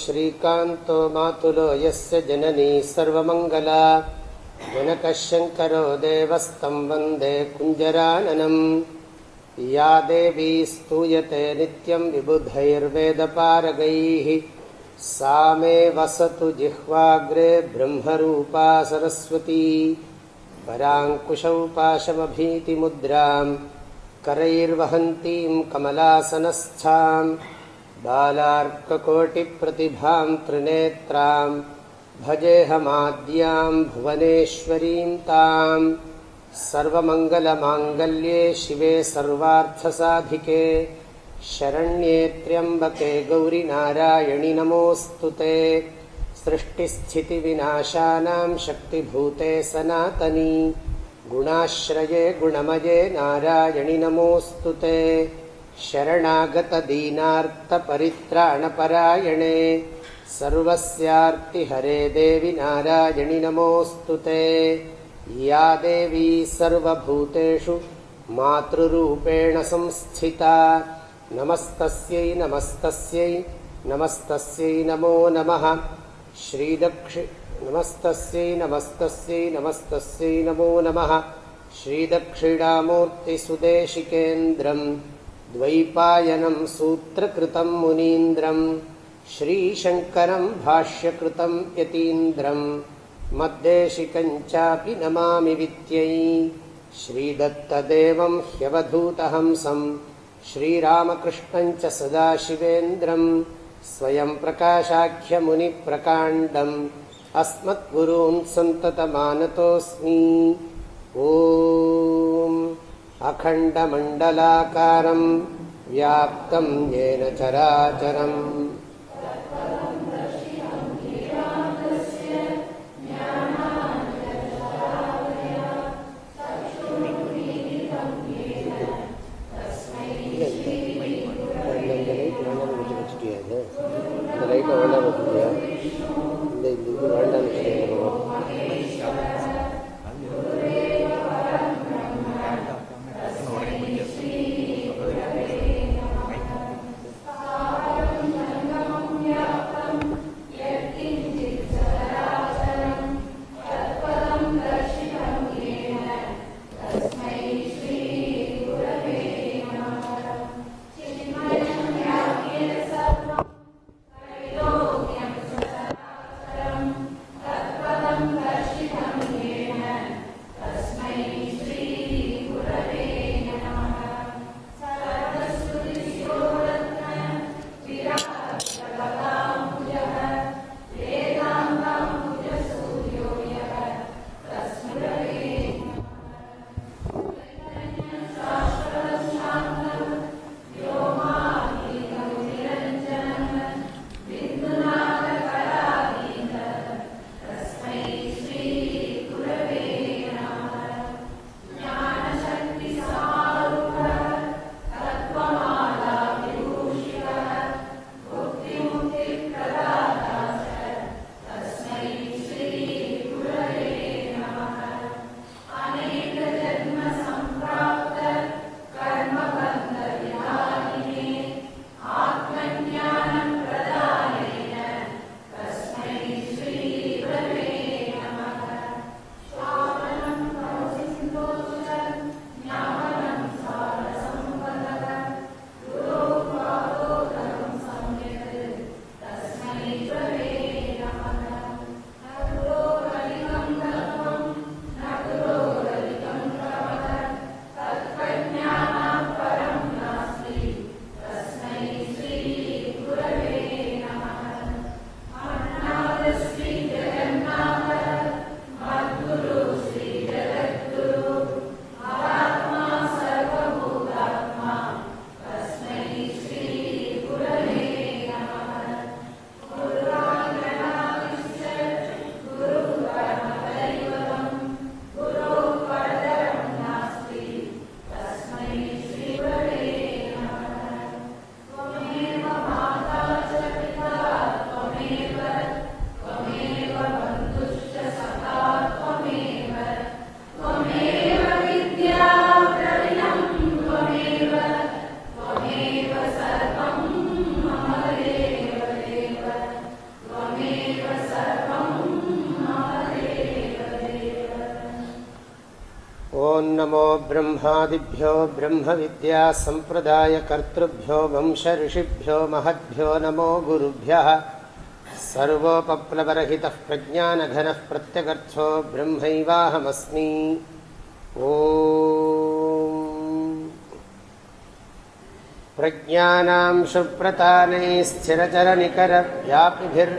श्रीकान्तो मातुलो यस्य जननी सर्वमङ्गला जनकशङ्करो देवस्तं वन्दे कुञ्जराननम् या देवी स्तूयते नित्यं विबुधैर्वेदपारगैः सा मे वसतु जिह्वाग्रे ब्रह्मरूपा सरस्वती पराङ्कुशौ पाशमभीतिमुद्राम् करैर्वहन्तीं कमलासनस्थां बालार्ककोटिप्रतिभां त्रिनेत्रां भजेऽहमाद्यां भुवनेश्वरीं तां सर्वमङ्गलमाङ्गल्ये शिवे सर्वार्थसाधिके शरण्ये त्र्यम्बके गौरिनारायणि नमोऽस्तु ते। सृष्टिस्थितिविनाशानां शक्तिभूते सनातनी गुणाश्रये गुणमये नारायणि नमोऽस्तु ते शरणागतदीनार्तपरित्राणपरायणे सर्वस्यार्तिहरे देवि नारायणि नमोऽस्तु ते। या देवी सर्वभूतेषु मातृरूपेण संस्थिता। नमस्तस्यै नमस्तस्यै नमस्तस्यै नमो नमः। श्रीदक्षि नमस्तस्यै नमस्तस्यै नमस्तस्यै नमो नमः। श्रीदक्षिणामूर्तिसुदेशिकेन्द्रम् द्वैपायनं सूत्रकृतं मुनीन्द्रम् श्रीशङ्करं भाष्यकृतं यतीन्द्रम् मद्देशिकञ्चापि नमामि विद्यै। श्रीदत्तदेवं ह्यवधूतहंसं श्रीरामकृष्णञ्च सदाशिवेन्द्रम् स्वयं प्रकाशाख्यमुनिप्रकाण्डम् अस्मद्गुरून् सन्ततमानतोऽस्मि। ॐ अखण्डमण्डलाकारं व्याप्तं येन चराचरम् ब्रह्मविद्यासम्प्रदायकर्तृभ्यो वंशऋषिभ्यो महद्भ्यो नमो गुरुभ्यः। सर्वोपप्लवरहितः प्रज्ञानघनः प्रत्यगर्थो ब्रह्मैवाहमस्मि। ॐ प्रज्ञानां सुप्रतानैः स्थिरचरनिकरव्यापिभिर्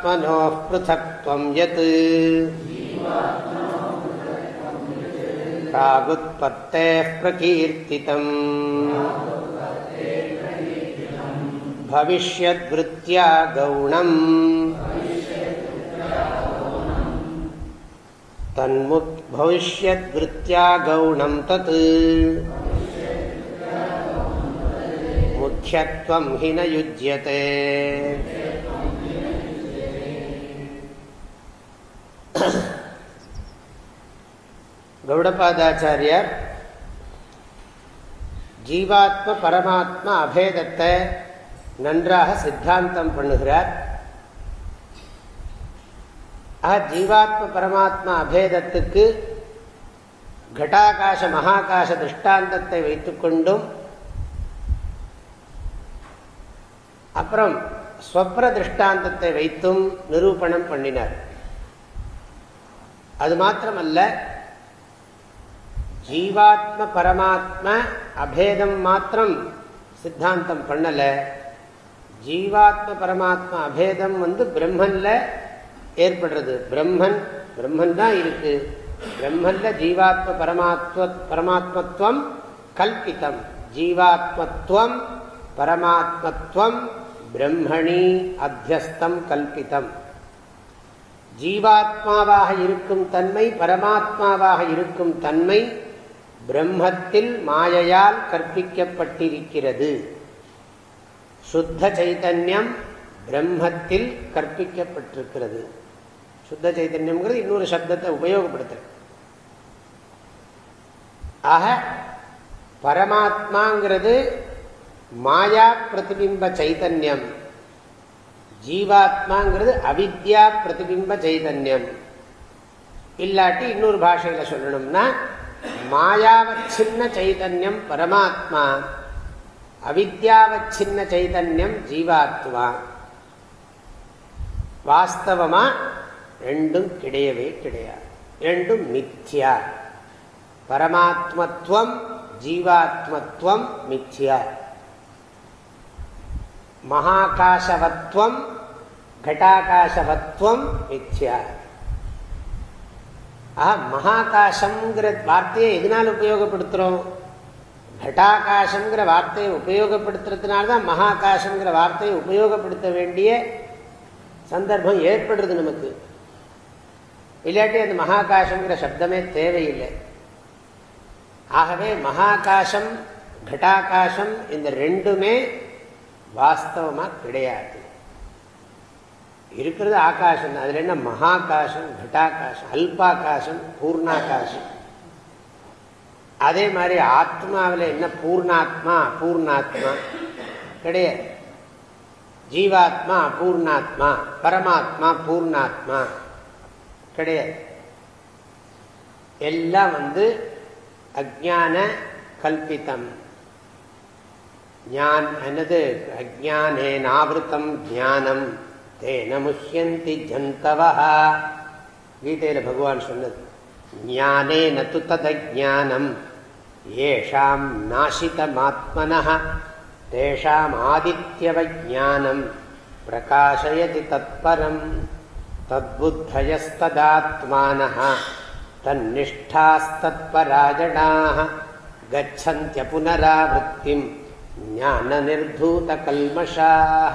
जीवात्मनोः पृथक्त्वं यत् प्रागुत्पत्तेः प्रकीर्तितम् भविष्यद्वृत्त्या गौणम् तन्मुक् भविष्यद्वृत्त्या गौणं तत् मुख्यत्वं हि न युज्यते கௌடபாதாச்சாரியார் ஜீவாத்ம பரமாத்மா அபேதத்தை நன்றாக சித்தாந்தம் பண்ணுகிறார். ஆக ஜீவாத்ம பரமாத்மா அபேதத்துக்கு கட்டாகாச மகாகாச திருஷ்டாந்தத்தை வைத்துக்கொண்டும் அப்புறம் ஸ்வப்ர திருஷ்டாந்தத்தை வைத்தும் நிரூபணம் பண்ணினார். அது மாத்திரமல்ல ஜீவாத்ம பரமாத்ம அபேதம் மாத்திரம் சித்தாந்தம் பண்ணலை. ஜீவாத்ம பரமாத்ம அபேதம் வந்து பிரம்மன்ல ஏற்படுறது. பிரம்மன் பிரம்மன் தான் இருக்கு. பிரம்மன்ல ஜீவாத்ம பரமாத்ம பரமாத்மத்துவம் கல்பித்தம். ஜீவாத்மத்துவம் பரமாத்மத்துவம் பிரம்மணி அத்தியஸ்தம் கல்பித்தம். ஜீவாத்மாவாக இருக்கும் தன்மை பரமாத்மாவாக இருக்கும் தன்மை பிரம்மத்தில் மாயையால் கற்பிக்கப்பட்டிருக்கிறது. சுத்த சைத்தன்யம் பிரம்மத்தில் கற்பிக்கப்பட்டிருக்கிறது. சுத்த சைத்தன்யம்ங்கிறது இன்னொரு சப்தத்தை உபயோகப்படுத்துற ஆக பரமாத்மாங்கிறது மாயா பிரதிபிம்ப சைதன்யம். ஜீவாத்மாங்கிறது அவித்யா பிரதிபிம்ப சைதன்யம். இல்லாட்டி இன்னொரு பாஷையில் சொல்லணும்னா மாயாவச்சின்ன சைதன்யம் பரமாத்மா அவித்யாவச்சின்ன சைதன்யம் ஜீவாத்மா. வாஸ்தவமா ரெண்டும் கிடையவே கிடையாது. ரெண்டும் மித்யா. பரமாத்மத்துவம் ஜீவாத்மத்துவம் மித்யா. மகாகாசவத்வம் கட்டாகாசவத்வம் மித்யா. ஆஹா மகாகாசம்ங்கிற வார்த்தையை எதனால் உபயோகப்படுத்துகிறோம் கட்டாகாசம்ங்கிற வார்த்தையை உபயோகப்படுத்துறதுனால தான் மகாகாசம்ங்கிற வார்த்தையை உபயோகப்படுத்த வேண்டிய சந்தர்ப்பம் ஏற்படுறது நமக்கு. இல்லாட்டி அந்த மகாகாசங்கிற சப்தமே தேவையில்லை. ஆகவே மகாகாசம் கட்டாகாசம் இந்த ரெண்டுமே வாஸ்தவமாக கிடையாது. இருக்கிறது ஆகாசம். அதில் என்ன? மகாகாசம் கட்டாகாசம் அல்பாகாசம் பூர்ணாகாசம். அதே மாதிரி ஆத்மாவில் என்ன? பூர்ணாத்மா பூர்ணாத்மா. கிடையாது. ஜீவாத்மா பூர்ணாத்மா. பரமாத்மா பூர்ணாத்மா. கிடையாது. எல்லாம் வந்து அஜான கல்பித்தம். ஞான் என்னது? அஜானேனாவிருத்தம் ஞானம். தேன முஷ்யந்தி ஜந்தவா. கீதையில் பகவான் சொன்னது ஞானே நத்து ததஜானம் ஏஷாம் நாசிதமாத்மன தேஷாம் ஆதித்யவஜானம் பிரகாசயதி தத்பரம் தத்புத்தயஸ்ததாத்மான தன்னிஷ்டாஸ்தத்பராஜடாக கச்சந்திய புனராவத்திம் ஞான நிர்பூத கல்மஷாக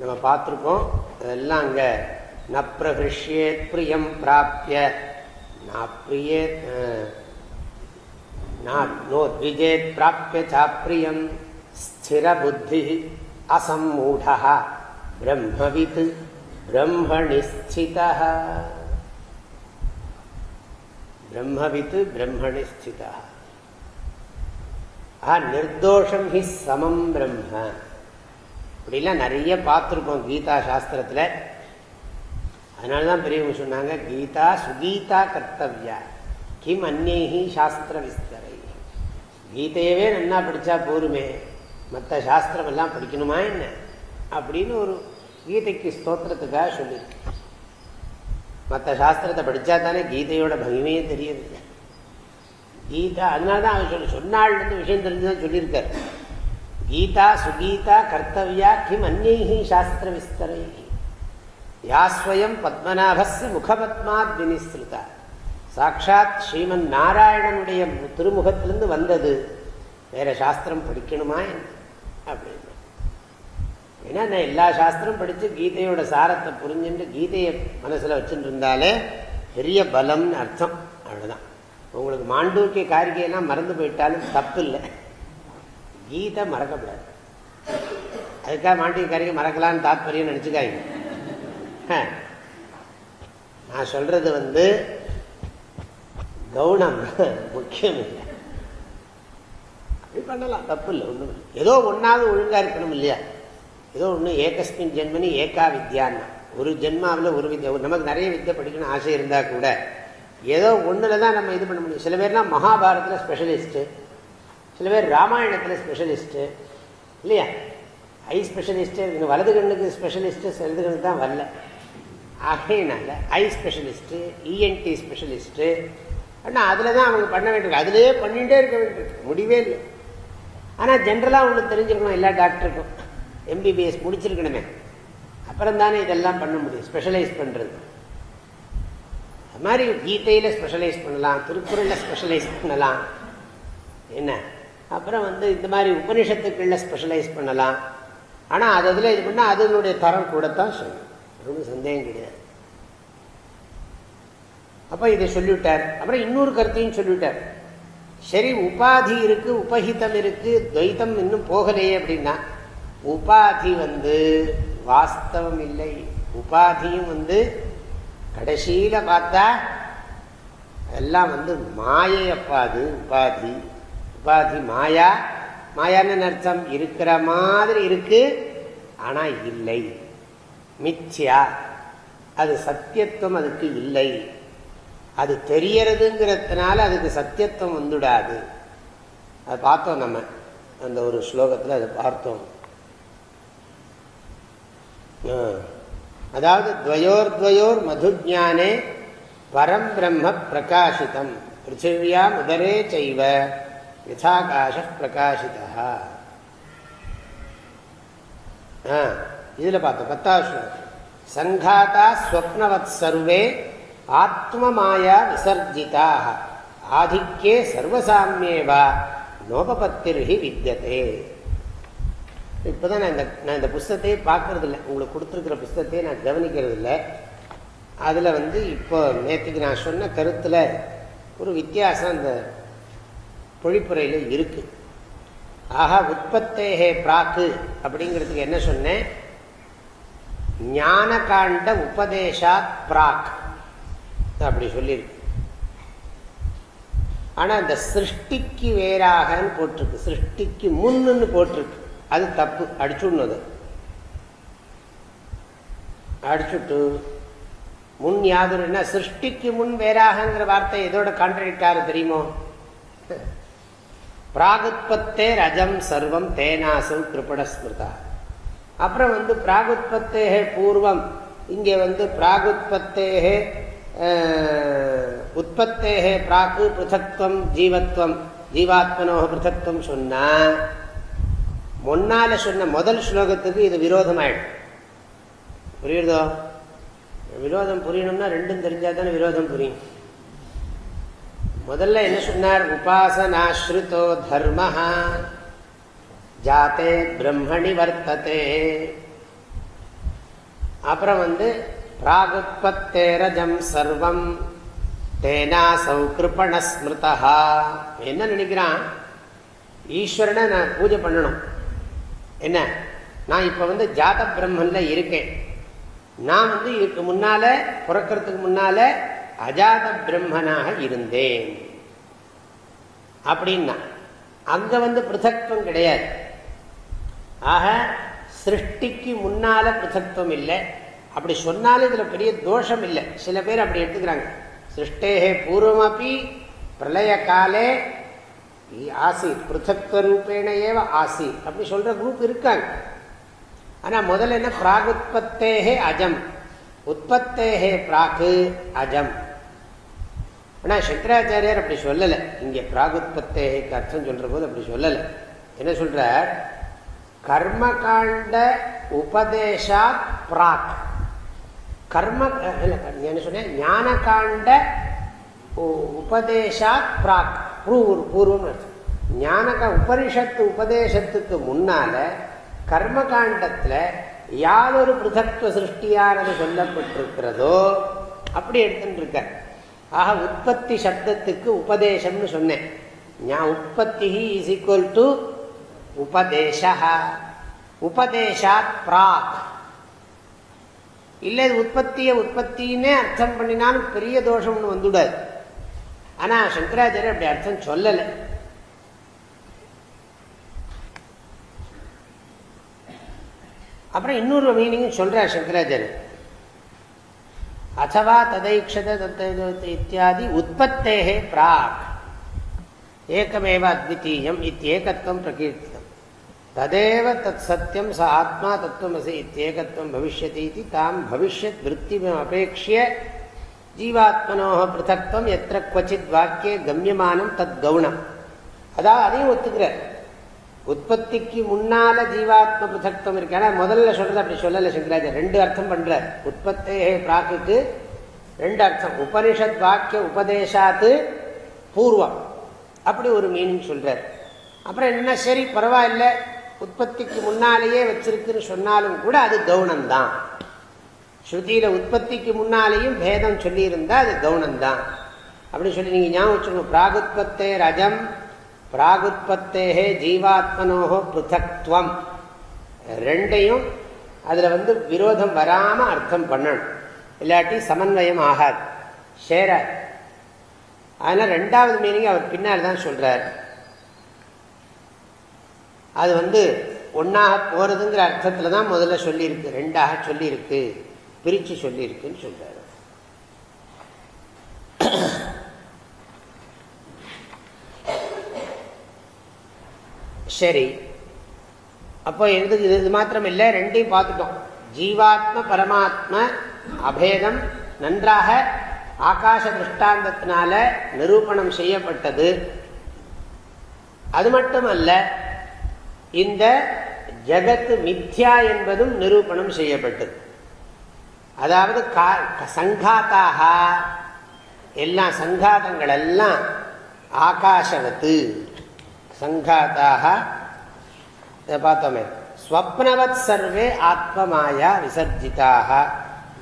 நம்ம பார்த்துருக்கோம் அதெல்லாம் அங்கே ந பிரகிருஷ்யேத் பிரியம் பிராப்பிய நாப்பிரியேத் நோத்விஜேத் பிராப்பிய சாப்பிரியம் ஸ்திரபுத்தி அசம்மூடா பிரம்மவித் பிரம்மணி ஸ்திதா பிரம்மவித் பிரம்மணி ஸ்திதா ஆ நிர்தோஷம் ஹி சமம் பிரம்ம. இப்படிலாம் நிறைய பார்த்துருக்கோம் கீதா சாஸ்திரத்தில். அதனால தான் பெரியவங்க சொன்னாங்க கீதா சுகீதா கர்த்தவியா கிம் அந்நேகி சாஸ்திர விஸ்தரை. கீதையவே நன்னா படித்தா போருமே மற்ற சாஸ்திரமெல்லாம் படிக்கணுமா என்ன? அப்படின்னு ஒரு கீதைக்கு ஸ்தோத்திரத்துக்காக சொல்லியிருக்கு. மற்ற சாஸ்திரத்தை படித்தா தானே கீதையோட மகிமையே தெரியுது. கீதா அதனால தான் அவர் சொல்லி சொன்னாள் வந்து விஷயம் தெரிஞ்சுதான் சொல்லியிருக்காரு. கீதா சுகீதா கர்த்தவியா கிம் அந்நைஹி சாஸ்திர விஸ்தரை யாஸ்வயம் பத்மநாபஸ் முகபத்மாத் வினிஸ்ருதா சாட்சாத் ஸ்ரீமன் நாராயணனுடைய திருமுகத்திலிருந்து வந்தது. வேற சாஸ்திரம் படிக்கணுமா என்ன? அப்படின்னு ஏன்னா நான் எல்லா சாஸ்திரம் படித்து கீதையோட சாரத்தை புரிஞ்சுட்டு கீதையை மனசில் வச்சுட்டு இருந்தாலே பெரிய பலம்னு அர்த்தம். அவ்வளோதான் உங்களுக்கு மாண்டூக்கிய காரிகையெல்லாம் மறந்து போயிட்டாலும் தப்பு இல்லை கீதை மறக்கப்படாது. அதுக்காக மாண்டிய மறக்கலான்னு தாத்பரியம் நினச்சிக்காங்க நான் சொல்றது வந்து கவுனம் முக்கியம் இல்லை அப்படி பண்ணலாம் தப்பு இல்லை ஒன்றும் இல்லை ஏதோ ஒன்றாவது ஒழுங்காக இருக்கணும் இல்லையா? ஏதோ ஒன்று ஏகஸ்மின் ஜென்மனி ஏகா வித்யான்னா. ஒரு ஜென்மாவில் ஒரு வித்யா நமக்கு நிறைய வித்தியை படிக்கணும்னு ஆசை இருந்தால் கூட ஏதோ ஒன்றில் தான் நம்ம இது பண்ண முடியும். சில பேர்லாம் மகாபாரதத்தில் ஸ்பெஷலிஸ்ட்டு சில பேர் ராமாயணத்தில் ஸ்பெஷலிஸ்ட்டு இல்லையா? ஐ ஸ்பெஷலிஸ்ட்டு இருக்கு வலது கண்ணுக்கு ஸ்பெஷலிஸ்ட்டு இடது கண்ணுக்கு தான் வரல. ஆகையினால ஐ ஸ்பெஷலிஸ்ட்டு இஎன்டி ஸ்பெஷலிஸ்ட்டு ஆனால் அதில் தான் அவங்க பண்ண வேண்டியிருக்கு. அதிலே பண்ணிகிட்டே இருக்க வேண்டியிருக்கு. முடிவே இல்லை. ஆனால் ஜென்ரலாக உங்களுக்கு தெரிஞ்சுக்கணும் எல்லா டாக்டருக்கும் எம்பிபிஎஸ் முடிச்சிருக்கணுமே. அப்புறம் தானே இதெல்லாம் பண்ண முடியும். ஸ்பெஷலைஸ் பண்ணுறது அது மாதிரி கீதையில் ஸ்பெஷலைஸ் பண்ணலாம் திருக்குறளில் ஸ்பெஷலைஸ் பண்ணலாம். என்ன? அப்புறம் வந்து இந்த மாதிரி உபனிஷத்துக்களில் ஸ்பெஷலைஸ் பண்ணலாம். ஆனால் அது அதில் இது பண்ணால் அதனுடைய தரம் கூடத்தான் சொல்லும். ரொம்ப சந்தேகம் கிடையாது. அப்போ இதை சொல்லிவிட்டார். அப்புறம் இன்னொரு கருத்தையும் சொல்லிவிட்டார். சரி உபாதி இருக்கு உபஹிதம் இருக்குது துவைத்தம் இன்னும் போகலையே அப்படின்னா உபாதி வந்து வாஸ்தவம் இல்லை. உபாதியும் வந்து கடைசியில் பார்த்தா எல்லாம் வந்து மாயையப்பாது உபாதி. உபாதி மாயா. மாயான்னு அர்த்தம் இருக்கிற மாதிரி இருக்கு ஆனா இல்லை. மிச்சியா. அது சத்தியத்துவம் அதுக்கு இல்லை. அது தெரியறதுங்கிறதுனால அதுக்கு சத்தியத்துவம் வந்துடாது. அதை பார்த்தோம் நம்ம. அந்த ஒரு ஸ்லோகத்தில் அதை பார்த்தோம். அதாவது துவயோர் துவயோர் மதுஜானே பரம் பிரம்ம பிரகாசிதம். பிருத்திவியா முதலே செய்வ. யதாகாஷ பிரகாசிதா இதில் பார்த்தோம் பத்தாவது ஸ்லோகம். சங்காத்தா ஸ்வப்னவத் சர்வே ஆத்மமாயா விசர்ஜிதாக ஆதிக்கே சர்வசாமியேவா நோபபத்திர்ஹி வித்தியதே இப்போதான் நான் இந்த நான் இந்த புஸ்தத்தையே பார்க்கறது இல்லை உங்களுக்கு கொடுத்துருக்கிற புஸ்தத்தையே நான் கவனிக்கிறது இல்லை அதில் வந்து இப்போ நேற்றுக்கு நான் சொன்ன கருத்தில் ஒரு வித்தியாசம் அந்த பொழிப்புரையில் இருக்குது ஆஹா உற்பத்தேகே பிராக்கு அப்படிங்கிறதுக்கு என்ன சொன்னேன்? ஞான காண்ட உபதேசா பிராக் அப்படி சொல்லியிருக்கு ஆனால் இந்த சிருஷ்டிக்கு வேறாகன்னு போட்டிருக்கு. சிருஷ்டிக்கு முன்னுன்னு போட்டிருக்கு. அது தப்பு. அடிச்சுடணும் அடிச்சுட்டு முன் யாதொரு என்ன? சிருஷ்டிக்கு முன் வேறாகங்கிற வார்த்தை எதோட கான்ட்ரடிக்டாரு தெரியுமோ? பிராகுத்பத்தே ரஜம் சர்வம் தேனாசம் கிருபடஸ்மிருதா அப்புறம் வந்து பிராகுத்பத்தேகே பூர்வம் இங்கே வந்து பிராகுத்பத்தேகே உற்பத்தேகே பிராக்கு பிருத்தத்துவம் ஜீவத்வம் ஜீவாத்மனோ பிருத்தத்துவம் சொன்னால் முன்னால் சொன்ன முதல் ஸ்லோகத்துக்கு இது விரோதமாயிடும். புரியுதோ புரியுறதோ? விரோதம் புரியணும்னா ரெண்டும் தெரிஞ்சால் தானே விரோதம் புரியும். முதல்ல என்ன சொன்னார்? உபாசனாஸ்ருதோ தர்ம ஜாத்தே பிரம்மணி வர்த்ததே. அப்புறம் வந்து பிராகுத்பத்தேரஜம் சர்வம் தேனா சௌகிருப்பண ஸ்மிருதா என்ன நினைக்கிறான்? ஈஸ்வரனை நான் பூஜை பண்ணணும். என்ன? நான் இப்போ வந்து ஜாத பிரம்மனில் இருக்கேன். நான் வந்து இதுக்கு முன்னால் பிறக்கிறதுக்கு முன்னால் அஜாத பிரம்மனாக இருந்தேன். அப்படின்னா அங்க வந்து பிருத்தத்துவம் கிடையாது. ஆக சிருஷ்டிக்கு முன்னால பிருத்தத்துவம் இல்லை. அப்படி சொன்னாலும் இதுல பெரிய தோஷம் இல்லை. சில பேர் அப்படி எடுத்துக்கிறாங்க. சிருஷ்டேகே பூர்வமபி பிரளய காலே ஆசி பிருத்தத்துவ ரூபேண ஏவ ஆசி அப்படி சொல்ற குரூப் இருக்காங்க. ஆனா முதல்ல என்ன? பிராகுத்பத்தேகே அஜம். உற்பத்தேகே பிராகு அஜம். ஆனால் சங்கராச்சாரியார் அப்படி சொல்லலை. இங்கே பிராகுத்பத்தேகைக்கு அர்த்தம் சொல்கிற போது அப்படி சொல்லலை. என்ன சொல்கிறார் கர்மகாண்ட உபதேசா பிராக். கர்ம என்ன சொன்னேன் ஞான காண்ட உபதேசாத் பிராக். பூர்வம் ஞானக உபனிஷத்து உபதேசத்துக்கு முன்னால கர்ம காண்டத்துல யாதொரு பிருதத்துவ சிருஷ்டியானது சொல்லப்பட்டிருக்கிறதோ அப்படி எடுத்துட்டு இருக்க ஆக உற்பத்தி சப்தத்துக்கு உபதேசம்னு சொன்னேன். உற்பத்தி இஸ் ஈக்குவல் டு உபதேச உபதேசாத் பிராக். இல்லை உற்பத்தியை உற்பத்தின்னே அர்த்தம் பண்ணினாலும் பெரிய தோஷம்னு வந்துடாது. ஆனால் சங்கராச்சாரியர் அப்படி அர்த்தம் சொல்லலை. அப்புறம் இன்னொரு மீனிங் சொல்றார் சங்கராச்சாரியர். அத்தவா ததைக்ஷத இத்தியாதி உற்பத்தேகே பிராக் ஏகமேவ அத்விதீயம் இத்தியேகத்துவம் பிரகீர்த்திதம் ததேவ தத் சத்தியம் ச ஆத்மா தத்துவமசி இத்தியேகத்துவம் பவிஷ்யதி இது தாம் பவிஷ்யத் விற்த்திம் அபேட்சிய ஜீவாத்மனோ பிருத்தக்வம் எத்திர குவச்சித் வாக்கிய கம்யமானம் தத் கவுனம் அதாவது அதையும் ஒத்துக்கிறார் உற்பத்திக்கு முன்னால ஜீவாத்ம பிருத்தக்தம் இருக்கு. ஆனா முதல்ல சொல்றது அப்படி சொல்லல சங்கராஜர் ரெண்டு அர்த்தம் பண்ற உற்பத்தே பிராக்குக்கு ரெண்டு அர்த்தம். உபனிஷத் வாக்கிய உபதேசாத்து பூர்வம். அப்படி ஒரு மீனிங் சொல்றார். அப்புறம் என்ன? சரி பரவாயில்ல. உற்பத்திக்கு முன்னாலேயே வச்சிருக்குன்னு சொன்னாலும் கூட அது கவுனம்தான் ஸ்ருதியில உற்பத்திக்கு முன்னாலேயும் பேதம் சொல்லியிருந்தா அது கவுனம்தான் அப்படி சொல்லி நீங்க ஞாபகம் வச்சுக்கணும் பிராகுத்பத்தே ரஜம் பிராகுத்பத்தேகே ஜீவாத்மனோகோ பிருத்தக்துவம். ரெண்டையும் அதில் வந்து விரோதம் வராமல் அர்த்தம் பண்ணணும். இல்லாட்டி சமன்வயம் ஆகாது. சேர. அதனால் ரெண்டாவது மீனிங் அவர் பின்னால் தான் சொல்கிறார் அது வந்து ஒன்றாக போகிறதுங்கிற அர்த்தத்தில் தான் முதல்ல சொல்லியிருக்கு. ரெண்டாக சொல்லியிருக்கு. பிரித்து சொல்லியிருக்குன்னு சொல்கிறார் சரி. அப்போ எது இது மாத்திரம் இல்லை ரெண்டையும் பார்த்துட்டோம். ஜீவாத்ம பரமாத்ம அபேதம் நன்றாக ஆகாச திருஷ்டாந்தத்தினால நிரூபணம் செய்யப்பட்டது. அது மட்டுமல்ல இந்த ஜகத்து மித்யா என்பதும் நிரூபணம் செய்யப்பட்டது. அதாவது சங்காத்தாக எல்லாம் சங்காதங்கள் எல்லாம் ஆகாசவத்து. சங்காத்தாக பார்த்தோமே. ஸ்வப்னவத் சர்வே ஆத்மமாயா விசர்ஜிதாக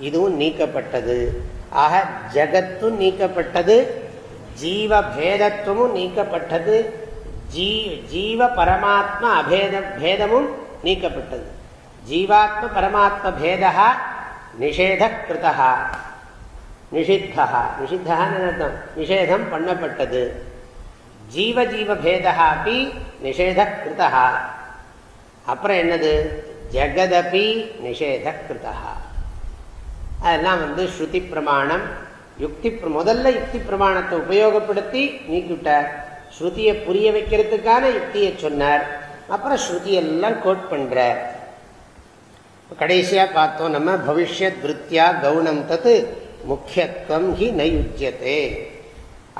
இதுவும் நீக்கப்பட்டது. ஆக ஜகத்தும் நீக்கப்பட்டது. ஜீவ பேதத்துவமும் நீக்கப்பட்டது. ஜீ ஜீவ பரமாத்ம அபேத பேதமும் நீக்கப்பட்டது. ஜீவாத்ம பரமாத்ம பேதா நிஷேத கிருதா நிஷித்தா நிஷித்தான்னு நிஷேதம் பண்ணப்பட்டது. ஜீவ அப்படி நிஷேத கிருதா அப்புறம் என்னது? ஜெகதபி நிஷேத கிருதா அதெல்லாம் வந்து ஸ்ருதி பிரமாணம் யுக்தி முதல்ல யுக்தி பிரமாணத்தை உபயோகப்படுத்தி நீக்கிவிட்டார் ஸ்ருதியை புரிய வைக்கிறதுக்கான யுக்தியை சொன்னார். அப்புறம் ஸ்ருதியெல்லாம் கோட் பண்றார். கடைசியாக பார்த்தோம் நம்ம பவிஷ்யத் விற்த்தியா கவுனம் தத்து முக்கியத்துவம் ஹி நயுஜ்யத்தே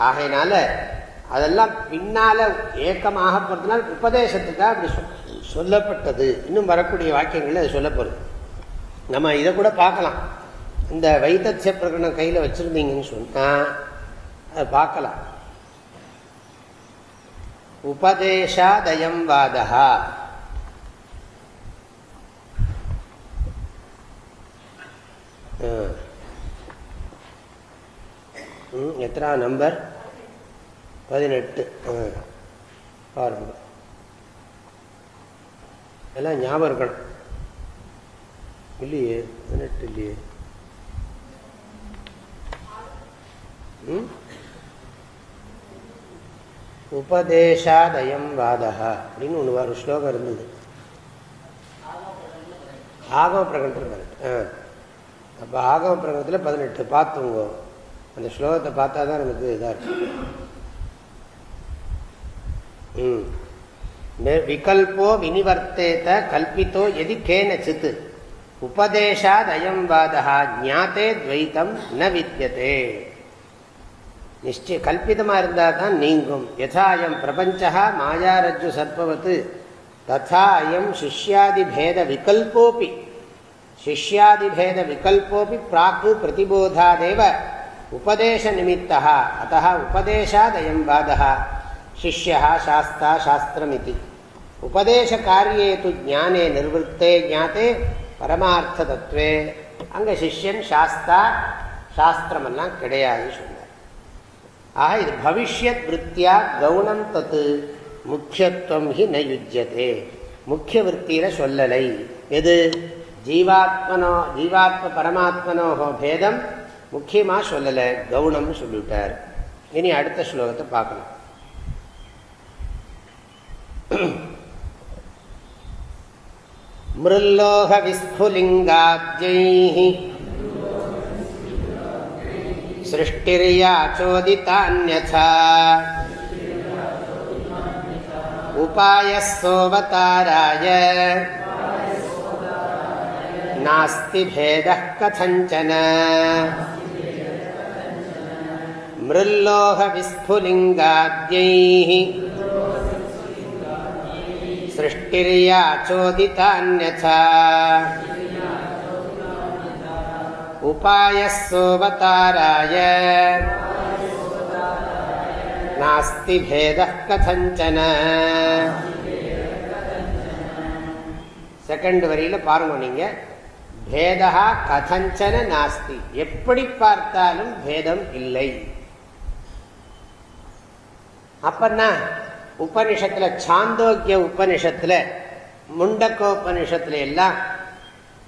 ஆகையினால அதெல்லாம் பின்னால ஏக்கமாக போறதுனால உபதேசத்துக்காக அப்படி சொல்லப்பட்டது. இன்னும் வரக்கூடிய வாக்கியங்கள் அது சொல்லப்படுது நம்ம இதை கூட பார்க்கலாம். இந்த வைத்திய பிரகடனம் கையில் வச்சுருந்தீங்கன்னு சொன்னால் அதை பார்க்கலாம். உபதேசாதயம் வாதா எத்தனா நம்பர்? பதினெட்டு. ஆரம்பம் எல்லாம் ஞாபகம் இருக்கணும் இல்லையே? பதினெட்டு இல்லையே? உபதேசாதயம் வாதா அப்படின்னு ஒன்று ஒரு ஸ்லோகம் இருந்தது. ஆகம பிரகடனம் ஆ. அப்போ ஆகம பிரகடனத்தில் பதினெட்டு. பார்த்துங்க அந்த ஸ்லோகத்தை பார்த்தா தான் நமக்கு இதாக இருக்கும். விகல்போ வினிவர்த்தேத கல்பித்தோ எதி கேனச்சித். உபதேசாத் அயம் வாதா ஜாத்தே துவைத்தம் ந வித்தியதே நிச்சய கல்பிதமாக இருந்தால் தான் நீங்கும். யதா அயம் பிரபஞ்சா மாயாரஜு சர்பவத்து ததா அயம் சிஷ்யாதிபேத விகல்போபி. சிஷ்யாதிபேத விகல்போபி பிராக்கு பிரதிபோதாதேவ. உபதேச நிமித்தா அத்த உபதேசாத் அயம் வாதா சிஷ்யா சாஸ்தா சாஸ்திரமிதி உபதேச காரியே து ஜானே நிர்வத்தே ஜாத்தே பரமார்த்த தத்துவே அங்கே சிஷ்யன் சாஸ்தா சாஸ்திரமெல்லாம் கிடையாது சொன்னார். ஆக இது பவிஷ்யத் விற்த்தியா கவுனம் தத்து முக்கியத்துவம் ஹி நயுஜ்யதே முக்கிய விற்த்தியில சொல்லலை. எது? ஜீவாத்மனோ ஜீவாத்ம பரமாத்மனோகோ பேதம் முக்கியமாக சொல்லலை கவுனம்னு சொல்லிவிட்டார். இனி அடுத்த ஸ்லோகத்தை பார்க்கணும் मृल्लोहविस्फुलिङ्गाब्जैः सृष्टिर्याचोदितान्यथा उपायः सोऽवताराय नास्ति भेदः कथञ्चन मृल्लोहविस्फुलिङ्गाद्यैः सृष्टिर्याचोदितान्यथा उपायः सोऽवताराय नास्ति भेदः कथञ्चन செகண்ட் வரியில பாருங்க நீங்க பேதா கதஞ்சன நாஸ்தி எப்படி பார்த்தாலும் பேதம் இல்லை அப்பன்னா உபனிஷத்தில் சாந்தோக்கிய உபனிஷத்தில் முண்டக்கோபனிஷத்துல எல்லாம்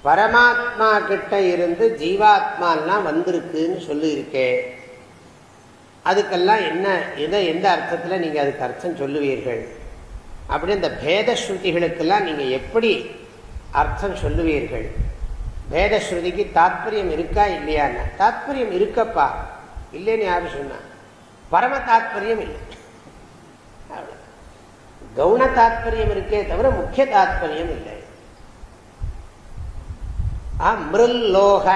பரமாத்மா கிட்ட இருந்து ஜீவாத்மாலாம் வந்திருக்குன்னு சொல்லியிருக்கே. அதுக்கெல்லாம் என்ன எதை எந்த அர்த்தத்தில் நீங்கள் அதுக்கு அர்த்தம் சொல்லுவீர்கள்? அப்படி இந்த பேதஸ்ருதிகளுக்கெல்லாம் நீங்கள் எப்படி அர்த்தம் சொல்லுவீர்கள்? பேதஸ்ருதிக்கு தாத்பரியம் இருக்கா இல்லையான்னு. தாத்பரியம் இருக்கப்பா. இல்லைன்னு யாரு சொன்னா? பரம தாத்பரியம் இல்லை. கவுன தாத்பரியம் இருக்கே தவிர முக்கிய தாத்பரியம் இல்லை. மிருல்லோக.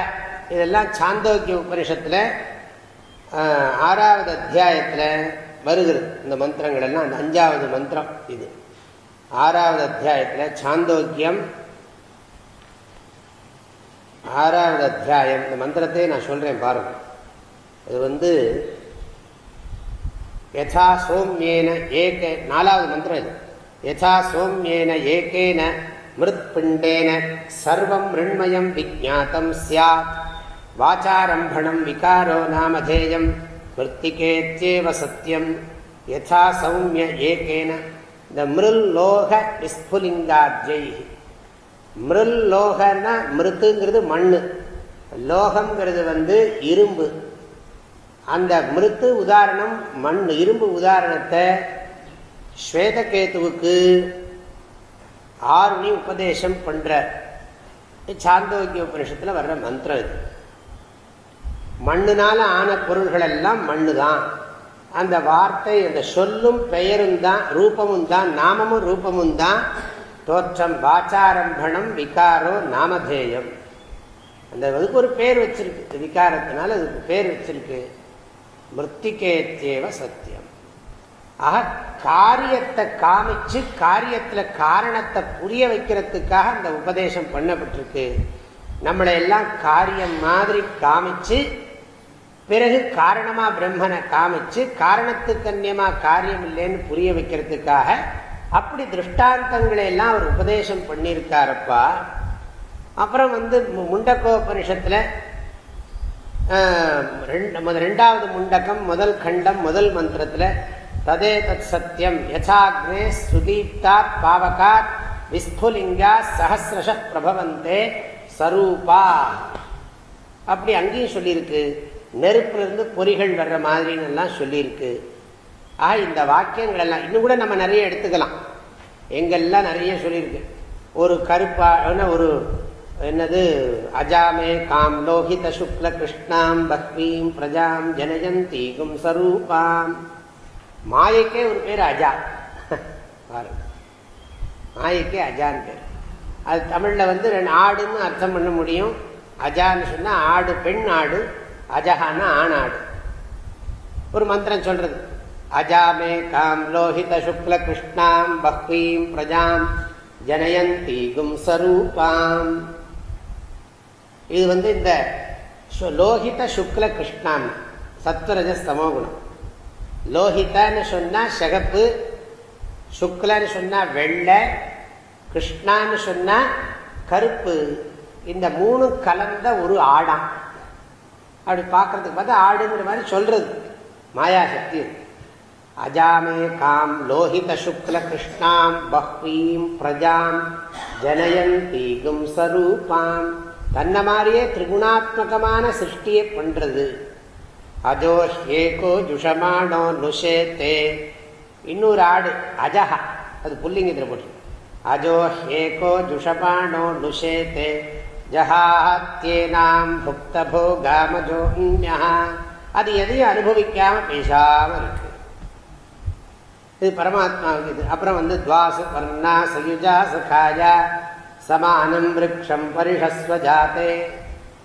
இதெல்லாம் சாந்தோக்கிய உபனிஷத்துல ஆறாவது அத்தியாயத்தில் வருகிறது. இந்த மந்திரங்கள் எல்லாம் அந்த அஞ்சாவது மந்திரம் இது. ஆறாவது அத்தியாயத்தில் சாந்தோக்கியம். ஆறாவது அத்தியாயம். இந்த மந்திரத்தை நான் சொல்கிறேன் பாருங்கள் இது வந்து யதா சோம்யேன ஏக நாலாவது மந்திரம் இது. யதா சோம்யேன ஏகேன மிருத்பிண்டேன சர்வம் மிருண்மயம் விஜாத்தம் சியாத் வாச்சாரம்பணம் விகாரோ நாமதேயம் மிருத்திகேத்தேவ சத்தியம் யதா சௌமிய ஏகேன இந்த மிருல்லோக விஸ்புலிங்காத்யை மிருல்லோகன்னா மிருத்துங்கிறது மண்ணு. லோகம்ங்கிறது வந்து இரும்பு. அந்த மிருத்து உதாரணம் மண் இரும்பு உதாரணத்தை ஸ்வேதகேத்துவுக்கு ஆருணி உபதேசம் பண்ற சாந்தோக்கிய உபனிஷத்தில் வர்ற மந்திரம் இது. மண்ணுனால ஆன பொருள்கள் எல்லாம் மண்ணு தான் அந்த வார்த்தை அந்த சொல்லும் பெயரும் தான் ரூபமும் தான் நாமமும் ரூபமும் தான். தோற்றம் வாச்சாரம்பணம் விகாரோ நாமதேயம். அந்த அதுக்கு ஒரு பேர் வச்சிருக்கு விகாரத்தினால அதுக்கு பேர் வச்சிருக்கு. மிருத்திகேத்தேவ சத்தியம். ஆக காரியத்தை காமிச்சு காரியத்துல காரணத்தை புரிய வைக்கிறதுக்காக அந்த உபதேசம் பண்ணப்பட்டிருக்கு. நம்மளை எல்லாம் காரியம் மாதிரி காமிச்சு பிறகு காரணமா பிரம்மனை காமிச்சு காரணத்துக்கு அந்நியமா காரியம் இல்லைன்னு புரிய வைக்கிறதுக்காக அப்படி திருஷ்டாந்தங்களை எல்லாம் அவர் உபதேசம் பண்ணியிருக்காரப்பா. அப்புறம் வந்து முண்டக்கோபனிஷத்துல ரெண்டாவது முண்டகம் முதல் கண்டம் முதல் மந்திரத்தில் ததே தத் சத்தியம் யசாக்னே சுதீப்தாத் பாவகாத் விஸ்புலிங்கா சஹசிரஷ பிரபவந்தே சரூபா. அப்படி அங்கேயும் சொல்லியிருக்கு. நெருப்புலேருந்து பொறிகள் வர்ற மாதிரின்னு எல்லாம் சொல்லியிருக்கு. ஆக இந்த வாக்கியங்கள் எல்லாம் இன்னும் கூட நம்ம நிறைய எடுத்துக்கலாம். எங்கெல்லாம் நிறைய சொல்லியிருக்கு. ஒரு கருப்பா ஒரு என்னது? அஜாமே காம் லோகித சுக்ல கிருஷ்ணாம் பக்வீம் பிரஜாம் ஜனஜந்தீகும் சரூபாம். மாயைக்கே ஒரு பேர் அஜா. பாருங்க மாயைக்கே அஜான் பேர். அது தமிழில் வந்து ரெண்டு ஆடுன்னு அர்த்தம் பண்ண முடியும். அஜான்னு சொன்னால் ஆடு பெண் ஆடு அஜஹான்னா ஆணாடு ஒரு மந்திரம் சொல்றது. அஜாமே காம் லோஹித சுக்ல கிருஷ்ணாம் பக்வீம் பிரஜாம் ஜனயந்தீகும் சரூபாம். இது வந்து இந்த லோஹித சுக்ல கிருஷ்ணான் சத்வரஜ சமோகுணம். லோஹிதன்னு சொன்னா சிகப்பு சுக்லன்னு சொன்னா வெள்ளை கிருஷ்ணான்னு சொன்னால் கருப்பு. இந்த மூணு கலந்த ஒரு ஆடாம் அப்படி பார்க்கறதுக்கு பார்த்தா ஆடுங்கிற மாதிரி சொல்றது. மாயாசக்தி. அஜாமே காம் லோஹித சுக்ல கிருஷ்ணாம் பஹ்வீம் பிரஜாம் ஜனயந்தீகும் சரூபாம் தன்னை மாதிரியே திரிகுணாத்மகமான சிருஷ்டியை பண்றது அஜோ ஏகோ ஜுஷமானோ நுஷே தே இன்னொரு ஆடு அஜஹா அது புல்லிங்கத்தில் போட்டு. அஜோ ஏகோ ஜுஷமானோ தே ஜஹாத்தியேனாம் புக்தபோ போகாமஜோன்யா அது எதையும் அனுபவிக்காம பேசாம இருக்கு. இது பரமாத்மாவுக்கு இது. அப்புறம் வந்து துவாசு வர்ணா சயுஜா சகாயா சமானம் விரக்ஷம் பரிஷஸ்வஜாத்தே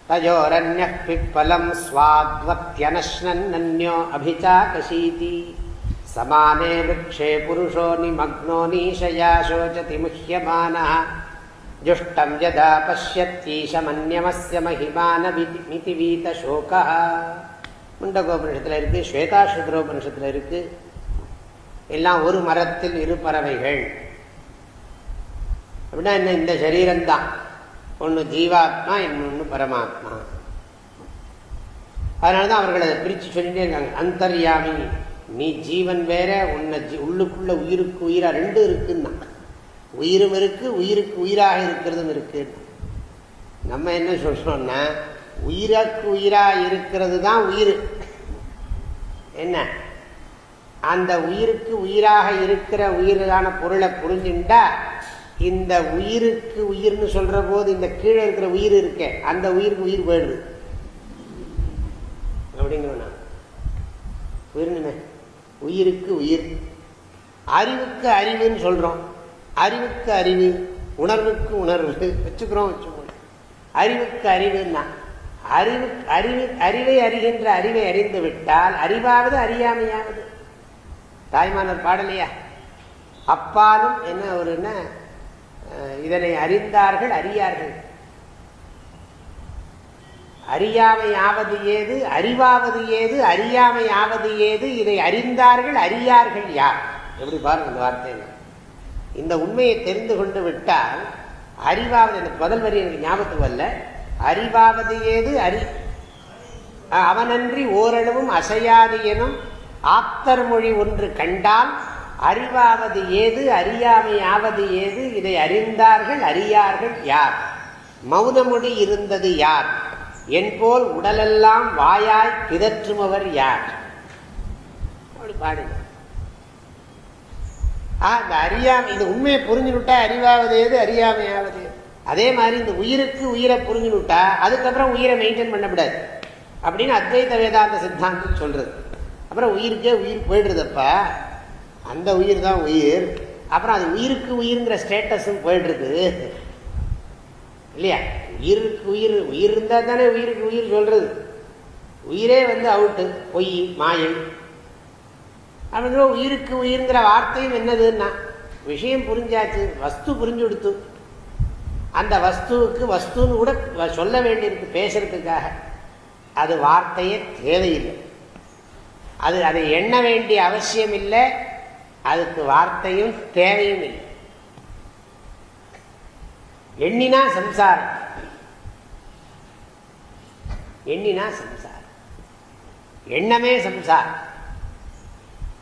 தயோரண்ய பிப்பலம் ஸ்வாத்வத்யனஷ்னன்யோ அபிச்சாகசீதி சமானே விரக்ஷே புருஷோ நிமக்னோ நீஷயா சோச்சதி முஹ்யமானः जुष्टं यदा पश्यत्यीशमन्यमस्य महिमानमिति வீதசோகா முண்டகோபனிஷத்தில் இருக்கு ஸ்வேதாசுத்ரோபனிஷத்தில் இருக்கு எல்லாம் ஒரு மரத்தில் இரு பறவைகள் அப்படின்னா என்ன? இந்த சரீரம்தான். ஒன்று ஜீவாத்மா இன்னொன்று பரமாத்மா. அதனால தான் அவர்கள் அதை பிரித்து சொல்லிட்டே இருக்காங்க. அந்தர்யாமி நீ ஜீவன் வேற உன்னை உள்ளுக்குள்ள உயிருக்கு உயிராக ரெண்டும் இருக்குன்னா. உயிரும் இருக்கு உயிருக்கு உயிராக இருக்கிறதும் இருக்கு நம்ம என்ன சொல்றோம்னா உயிருக்கு உயிராக இருக்கிறது தான் உயிர். என்ன? அந்த உயிருக்கு உயிராக இருக்கிற உயிரான பொருளை புரிஞ்சுட்டா இந்த உயிருக்கு உயிர்னு சொல்ற போது இந்த கீழே இருக்கிற உயிர் இருக்க அந்த உயிருக்கு உயிர் போயிடுது. அப்படிங்கிறனா உயிர்னுமே உயிருக்கு உயிர். அறிவுக்கு அறிவுன்னு சொல்றோம். அறிவுக்கு அறிவு உணர்வுக்கு உணர்வு. வச்சுக்கிறோம் வச்சுக்கோங்க அறிவுக்கு அறிவுன்னா அறிவு அறிவு அறிவை அறிகின்ற அறிவை அறிந்து விட்டால் அறிவாவது அறியாமையாவது. தாய்மானர் பாடலையா? அப்பாலும் என்ன ஒரு என்ன? இதனை அறிந்தார்கள் அறியார்கள். அறியாமை ஆவது ஏது அறிவாவது ஏது அறியாமை ஆவது ஏது இதை அறிந்தார்கள் அறியார்கள் யார்? எப்படி பாருங்க இந்த வார்த்தைகள் இந்த உண்மையை தெரிந்து கொண்டு விட்டால் அறிவாவது இந்த முதல் வரி எனக்கு ஞாபகத்துக்கு வரல. அறிவாவது ஏது அறி அஹ், அவனன்றி ஓரளவும் அசையாது எனும் ஆப்தர் மொழி ஒன்று கண்டால் அறிவாவது ஏது அறியாமை ஆவது ஏது? இதை அறிந்தார்கள் அறியார்கள் யார்? மௌனமொழி இருந்தது யார்? என்போல் உடலெல்லாம் வாயாய் பிதற்றுமவர் யார்? அப்படி பாடுங்க ஆ, இந்த அறியாமை இந்த உண்மையை புரிஞ்சுனுட்டா அறிவாவது ஏது அறியாமையாவது அதே மாதிரி இந்த உயிருக்கு உயிரை புரிஞ்சுனுட்டா அதுக்கப்புறம் உயிரை மெயின்டைன் பண்ணக்கூடாது. அப்படின்னு அத்வைத வேதாந்த சித்தாந்தம் சொல்றது. அப்புறம் உயிருக்கே உயிர் போயிடுறதப்பா அந்த உயிர் தான் உயிர். அப்புறம் அது உயிருக்கு உயிருங்கிற ஸ்டேட்டஸும் போயிடுறது இல்லையா? உயிருக்கு உயிர் உயிர் இருந்தால் தானே உயிருக்கு உயிர் சொல்கிறது உயிரே வந்து அவுட்டு பொய் மாயம். அப்படிங்கிற உயிருக்கு உயிருங்கிற வார்த்தையும் என்னதுன்னா விஷயம் புரிஞ்சாச்சு வஸ்து புரிஞ்சு கொடுத்து. அந்த வஸ்துவுக்கு வஸ்துன்னு கூட வ- சொல்ல வேண்டியிருக்கு பேசுறதுக்காக. அது வார்த்தையே தேவையில்லை. அது அதை எண்ண வேண்டிய அவசியம் இல்லை அதுக்கு வார்த்தையும் தேவையும் இல்லை. எண்ணினா சம்சாரம். எண்ணினா சம்சாரம். எண்ணமே சம்சாரம்.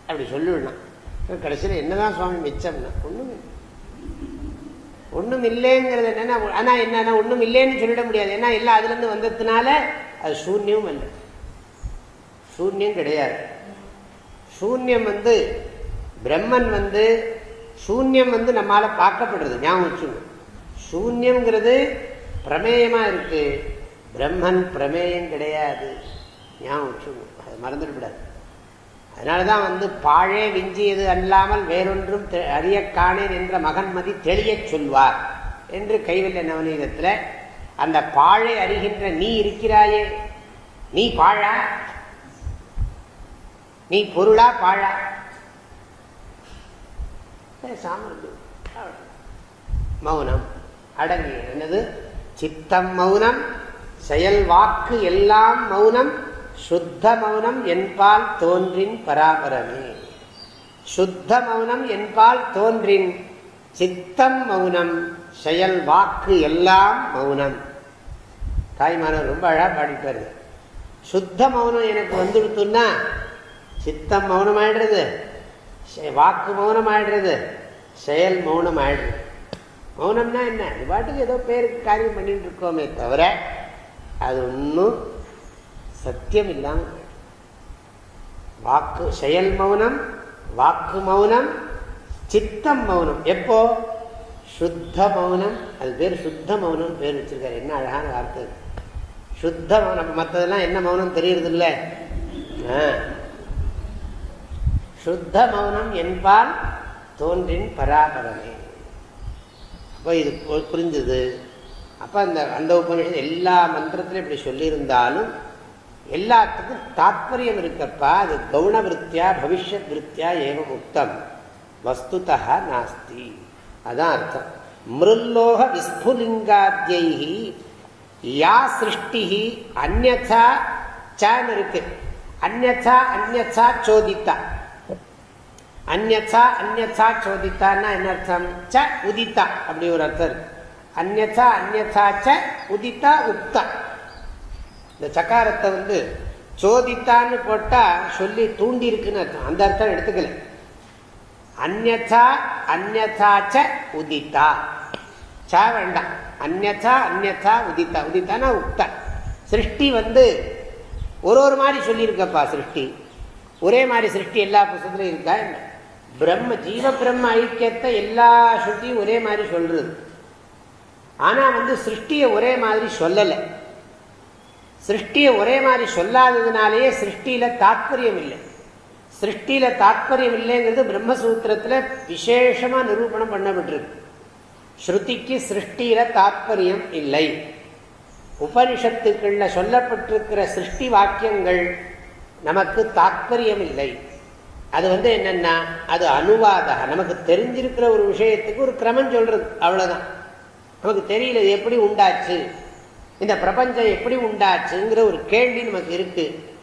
அப்படி சொல்லிவிடலாம் கடைசியில் என்னதான் சுவாமி மிச்சம்னா ஒண்ணும் இல்லை ஒண்ணும் இல்லைங்கிறது என்னன்னா ஆனா என்னன்னா ஒண்ணும் இல்லைன்னு சொல்லிட முடியாது. ஏன்னா எல்லாம் அதுல இருந்து வந்ததுனால அது சூன்யமும் இல்லை சூன்யம் கிடையாது. சூன்யம் வந்து பிரம்மன் வந்து சூன்யம் வந்து நம்மால பார்க்கப்படுறது ஞாபகம் வச்சுங்க சூன்யம்ங்கிறது பிரமேயமா இருக்கு. பிரம்மன் பிரமேயம் கிடையாது. ஞாபகம் வச்சுங்க அது மறந்துடக்கூடாது அதனால தான் வந்து பாழே விஞ்சியது அல்லாமல் வேறொன்றும் தெ- அறியக் காணேன் என்ற மகன்மதி தெளியச் சொல்வார் என்று கைவல்ய நவநீதத்தில். அந்த பாழை அறிகின்ற நீ இருக்கிறாயே. நீ பாழா? நீ பொருளா? பாழா? மௌனம். அடங்கி. என்னது? சித்தம் மௌனம் செயல் வாக்கு எல்லாம் மௌனம் சுத்த மௌனம் என்பால் தோன்றின் பராபரமே. சுத்த மௌனம் என்பால் தோன்றின் சித்தம் மௌனம் செயல் வாக்கு எல்லாம் மௌனம். தாய்மானவர் ரொம்ப அழகா பாடிப்பாரு சுத்த மௌனம் எனக்கு வந்துடுத்துன்னா சித்தம் மௌனம் ஆயிடுறது வாக்கு மௌனம் ஆயிடுறது செயல் மௌனம் ஆயிடுறது மௌனம்னா என்ன? இது பாட்டுக்கு ஏதோ பேருக்கு காரியம் பண்ணிட்டு இருக்கோமே தவிர அது ஒன்றும் சத்தியம் இல்லாமல் வாக்கு செயல் மௌனம் வாக்கு மௌனம் சித்தம் மௌனம். எப்போ? சுத்த மௌனம். அது பேர் சுத்த மௌனம் பேர் வச்சிருக்காரு. என்ன அழகான வார்த்தை. சுத்த மௌனம். மற்றதெல்லாம் என்ன மௌனம் தெரியறது இல்லை சுத்த மௌனம் என்பால் தோன்றின் பராபரமே. அப்போ இது புரிஞ்சுது. அப்போ அந்த அந்த உபநிஷத்து எல்லா மந்திரத்திலும் இப்படி சொல்லியிருந்தாலும் எல்லாத்துக்கும் தாத்பரியம் இருக்கப்பா அது கவுண விருத்தியா பவிஷ்யத் விருத்தியா ஏவ முக்தம் வஸ்துதா நாஸ்தி. அதான் அர்த்தம். மிருல்லோக விஸ்புலிங்காத்யை யா சிருஷ்டி அந்நா சான் இருக்கு. அந்நா அந்நா சோதித்தா. அந்நா அந்நா சோதித்தான்னா என்ன அர்த்தம்? ச உதித்தா அப்படி ஒரு அர்த்தம் இருக்கு. அந்நா அந்நா ச உதித்தா உக்தா. இந்த சக்காரத்தை வந்து சோதித்தான்னு போட்டால் சொல்லி தூண்டி இருக்குன்னு அர்த்தம். அந்த அர்த்தம் எடுத்துக்கல. அந்நா அந்நா ச உதித்தா. ச வேண்டாம். அந்நா அந்நா உதித்தா. உதித்தானா உக்தா. சிருஷ்டி வந்து ஒரு ஒரு மாதிரி சொல்லியிருக்கப்பா சிருஷ்டி. ஒரே மாதிரி சிருஷ்டி எல்லா புத்தகத்திலும் இருக்கா என்ன? பிரம்ம ஜீவ பிரம்ம ஐக்கியத்தை எல்லா ஸ்ருதியும் ஒரே மாதிரி சொல்றது. ஆனா வந்து சிருஷ்டியை ஒரே மாதிரி சொல்லலை. சிருஷ்டியை ஒரே மாதிரி சொல்லாததுனாலேயே சிருஷ்டியில தாத்பரியம் இல்லை சிருஷ்டியில தாத்பரியம் இல்லைங்கிறது பிரம்மசூத்திரத்துல விசேஷமா நிரூபணம் பண்ணப்பட்டிருக்கு. ஸ்ருதிக்கு சிருஷ்டியில தாத்பரியம் இல்லை. உபனிஷத்துக்களில் சொல்லப்பட்டிருக்கிற சிருஷ்டி வாக்கியங்கள் நமக்கு தாத்பரியம் இல்லை அது வந்து என்னன்னா அது அனுவாதக நமக்கு தெரிஞ்சிருக்கிற ஒரு விஷயத்துக்கு ஒரு கிரமம் சொல்றது. அவ்வளவுதான். நமக்கு தெரியல இது எப்படி உண்டாச்சு. இந்த பிரபஞ்சம் எப்படி உண்டாச்சுங்கிற ஒரு கேள்வி நமக்கு இருக்கு.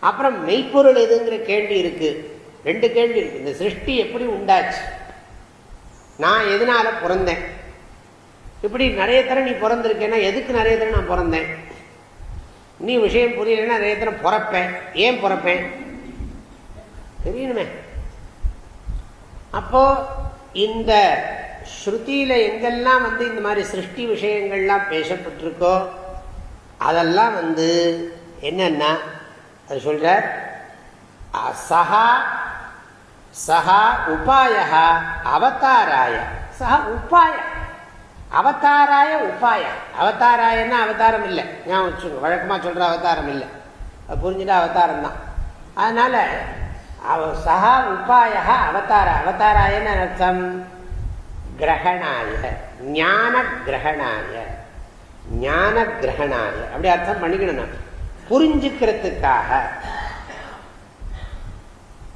அப்புறம் மெய்ப்பொருள் எதுங்கிற கேள்வி இருக்கு. ரெண்டு கேள்வி இருக்கு. இந்த சிருஷ்டி எப்படி உண்டாச்சு? நான் எதனால பிறந்தேன்? இப்படி நிறைய தரம் நீ பிறந்திருக்கேன்னா எதுக்கு நிறைய தரம் நான் பிறந்தேன்? நீ விஷயம் புரியலன்னா நிறைய தரம் பிறப்பேன். ஏன் பிறப்பேன்? தெரியணுமே. அப்போ இந்த ஸ்ருதியில எங்கெல்லாம் வந்து இந்த மாதிரி சிருஷ்டி விஷயங்கள்லாம் பேசப்பட்டிருக்கோ அதெல்லாம் வந்து என்னன்னா அது சொல்ற சஹா சஹா உபாய அவதாராய. சஹா உபாய. அவதாராய உபாய. அவதாராயன்னா அவதாரம் இல்லை. ஞாபகம் வச்சுங்க வழக்கமாக சொல்ற அவதாரம் இல்லை. அது புரிஞ்சுட்டா அவதாரம் தான். அதனால சகா உபாய அவதார. அவதாராயன்னு அர்த்தம்? கிரகணாய. ஞான கிரகணாய ஞான கிரகணாய அப்படி அர்த்தம் பண்ணிக்கணும் புரிஞ்சுக்கிறதுக்காக